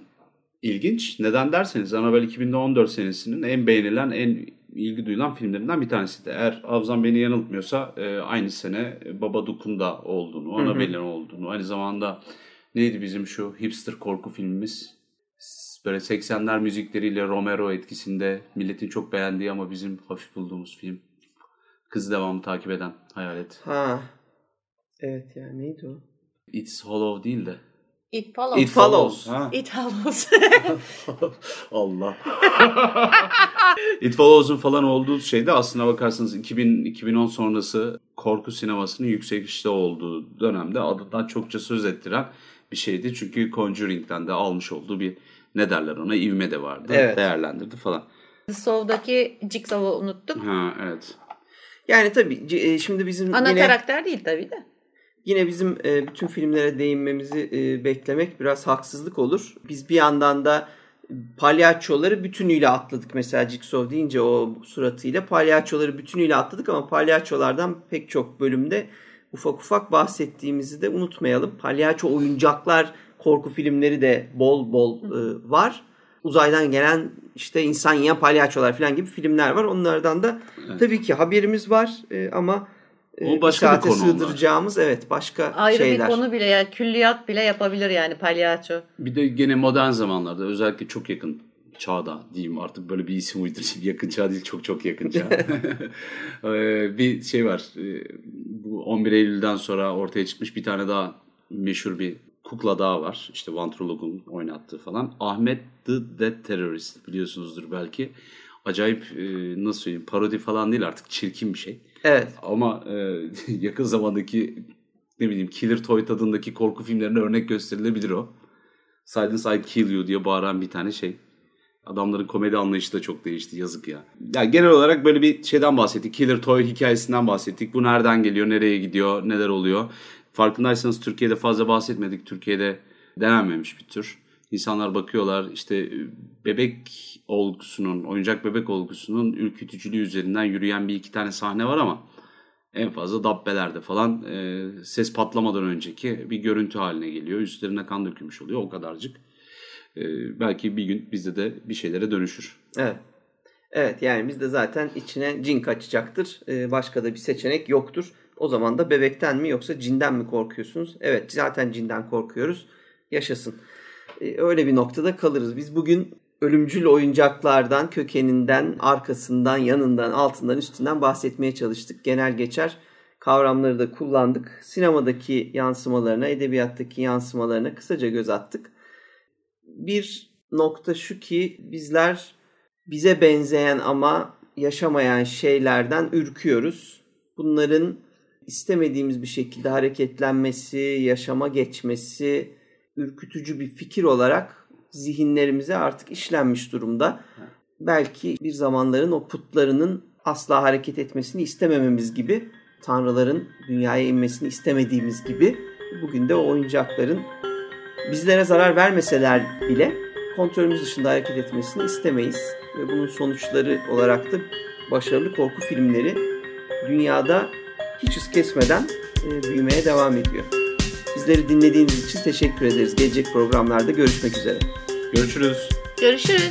ilginç. Neden derseniz Annabelle 2014 senesinin en beğenilen, en ilgi duyulan filmlerinden bir tanesiydi. Eğer Hafızam beni yanıltmıyorsa e, aynı sene Babadook'un da olduğunu, Annabelle'in olduğunu, aynı zamanda neydi bizim şu hipster korku filmimiz? Böyle 80'ler müzikleriyle Romero etkisinde milletin çok beğendiği ama bizim hafif bulduğumuz film. Kız devamı takip eden Hayalet. Ha. Evet ya neydi o? It's Hollow değil de. It follows. It Follows. Ha. It follows. *laughs* Allah. *laughs* It Follows'un falan olduğu şeyde aslına bakarsanız 2000, 2010 sonrası korku sinemasının yükselişte olduğu dönemde adından çokça söz ettiren bir şeydi. Çünkü Conjuring'den de almış olduğu bir ne derler ona ivme de vardı. Evet. Değerlendirdi falan. The Sow'daki Jigsaw'u unuttum. Ha evet. Yani tabii e, şimdi bizim Ana yine karakter değil tabii de. Yine bizim e, bütün filmlere değinmemizi e, beklemek biraz haksızlık olur. Biz bir yandan da palyaçoları bütünüyle atladık. Mesela Jigsaw deyince o suratıyla palyaçoları bütünüyle atladık ama palyaçolardan pek çok bölümde ufak ufak bahsettiğimizi de unutmayalım. Palyaço oyuncaklar korku filmleri de bol bol e, var. Uzaydan gelen işte insan yiyen palyaçolar falan gibi filmler var. Onlardan da tabii ki haberimiz var e, ama O başka bir konu onlar. sığdıracağımız evet başka Ayrı şeyler. bir konu bile ya külliyat bile yapabilir yani palyaço. Bir de gene modern zamanlarda özellikle çok yakın çağda diyeyim artık böyle bir isim uydurayım. *laughs* Yakın çağ değil çok çok yakın çağ. *laughs* Ee, bir şey var. Ee, Bu 11 Eylül'den sonra ortaya çıkmış bir tane daha meşhur bir kukla daha var. İşte Vantrolog'un oynattığı falan. Ahmet the Dead Terrorist biliyorsunuzdur belki. Acayip e, nasıl söyleyeyim parodi falan değil artık çirkin bir şey. Evet. Ama e, *laughs* yakın zamandaki ne bileyim Killer Toy tadındaki korku filmlerine örnek gösterilebilir o. Silence I Kill You diye bağıran bir tane şey. Adamların komedi anlayışı da çok değişti yazık ya. Ya genel olarak böyle bir şeyden bahsettik. Killer Toy hikayesinden bahsettik. Bu nereden geliyor, nereye gidiyor, neler oluyor. Farkındaysanız Türkiye'de fazla bahsetmedik. Türkiye'de denenmemiş bir tür. İnsanlar bakıyorlar işte bebek olgusunun, oyuncak bebek olgusunun ürkütücülüğü üzerinden yürüyen bir iki tane sahne var ama en fazla dabbelerde falan e, ses patlamadan önceki bir görüntü haline geliyor. Üstlerine kan dökülmüş oluyor o kadarcık. E, belki bir gün bizde de bir şeylere dönüşür. Evet. Evet yani bizde zaten içine cin kaçacaktır. Ee, başka da bir seçenek yoktur. O zaman da bebekten mi yoksa cinden mi korkuyorsunuz? Evet zaten cinden korkuyoruz. Yaşasın. Ee, öyle bir noktada kalırız. Biz bugün ölümcül oyuncaklardan, kökeninden, arkasından, yanından, altından, üstünden bahsetmeye çalıştık. Genel geçer kavramları da kullandık. Sinemadaki yansımalarına, edebiyattaki yansımalarına kısaca göz attık. Bir nokta şu ki bizler bize benzeyen ama yaşamayan şeylerden ürküyoruz. Bunların istemediğimiz bir şekilde hareketlenmesi, yaşama geçmesi ürkütücü bir fikir olarak zihinlerimize artık işlenmiş durumda. Belki bir zamanların o putlarının asla hareket etmesini istemememiz gibi, tanrıların dünyaya inmesini istemediğimiz gibi bugün de o oyuncakların bizlere zarar vermeseler bile kontrolümüz dışında hareket etmesini istemeyiz. Ve bunun sonuçları olarak da başarılı korku filmleri dünyada hiç hız kesmeden e, büyümeye devam ediyor. Bizleri dinlediğiniz için teşekkür ederiz. Gelecek programlarda görüşmek üzere. Görüşürüz. Görüşürüz.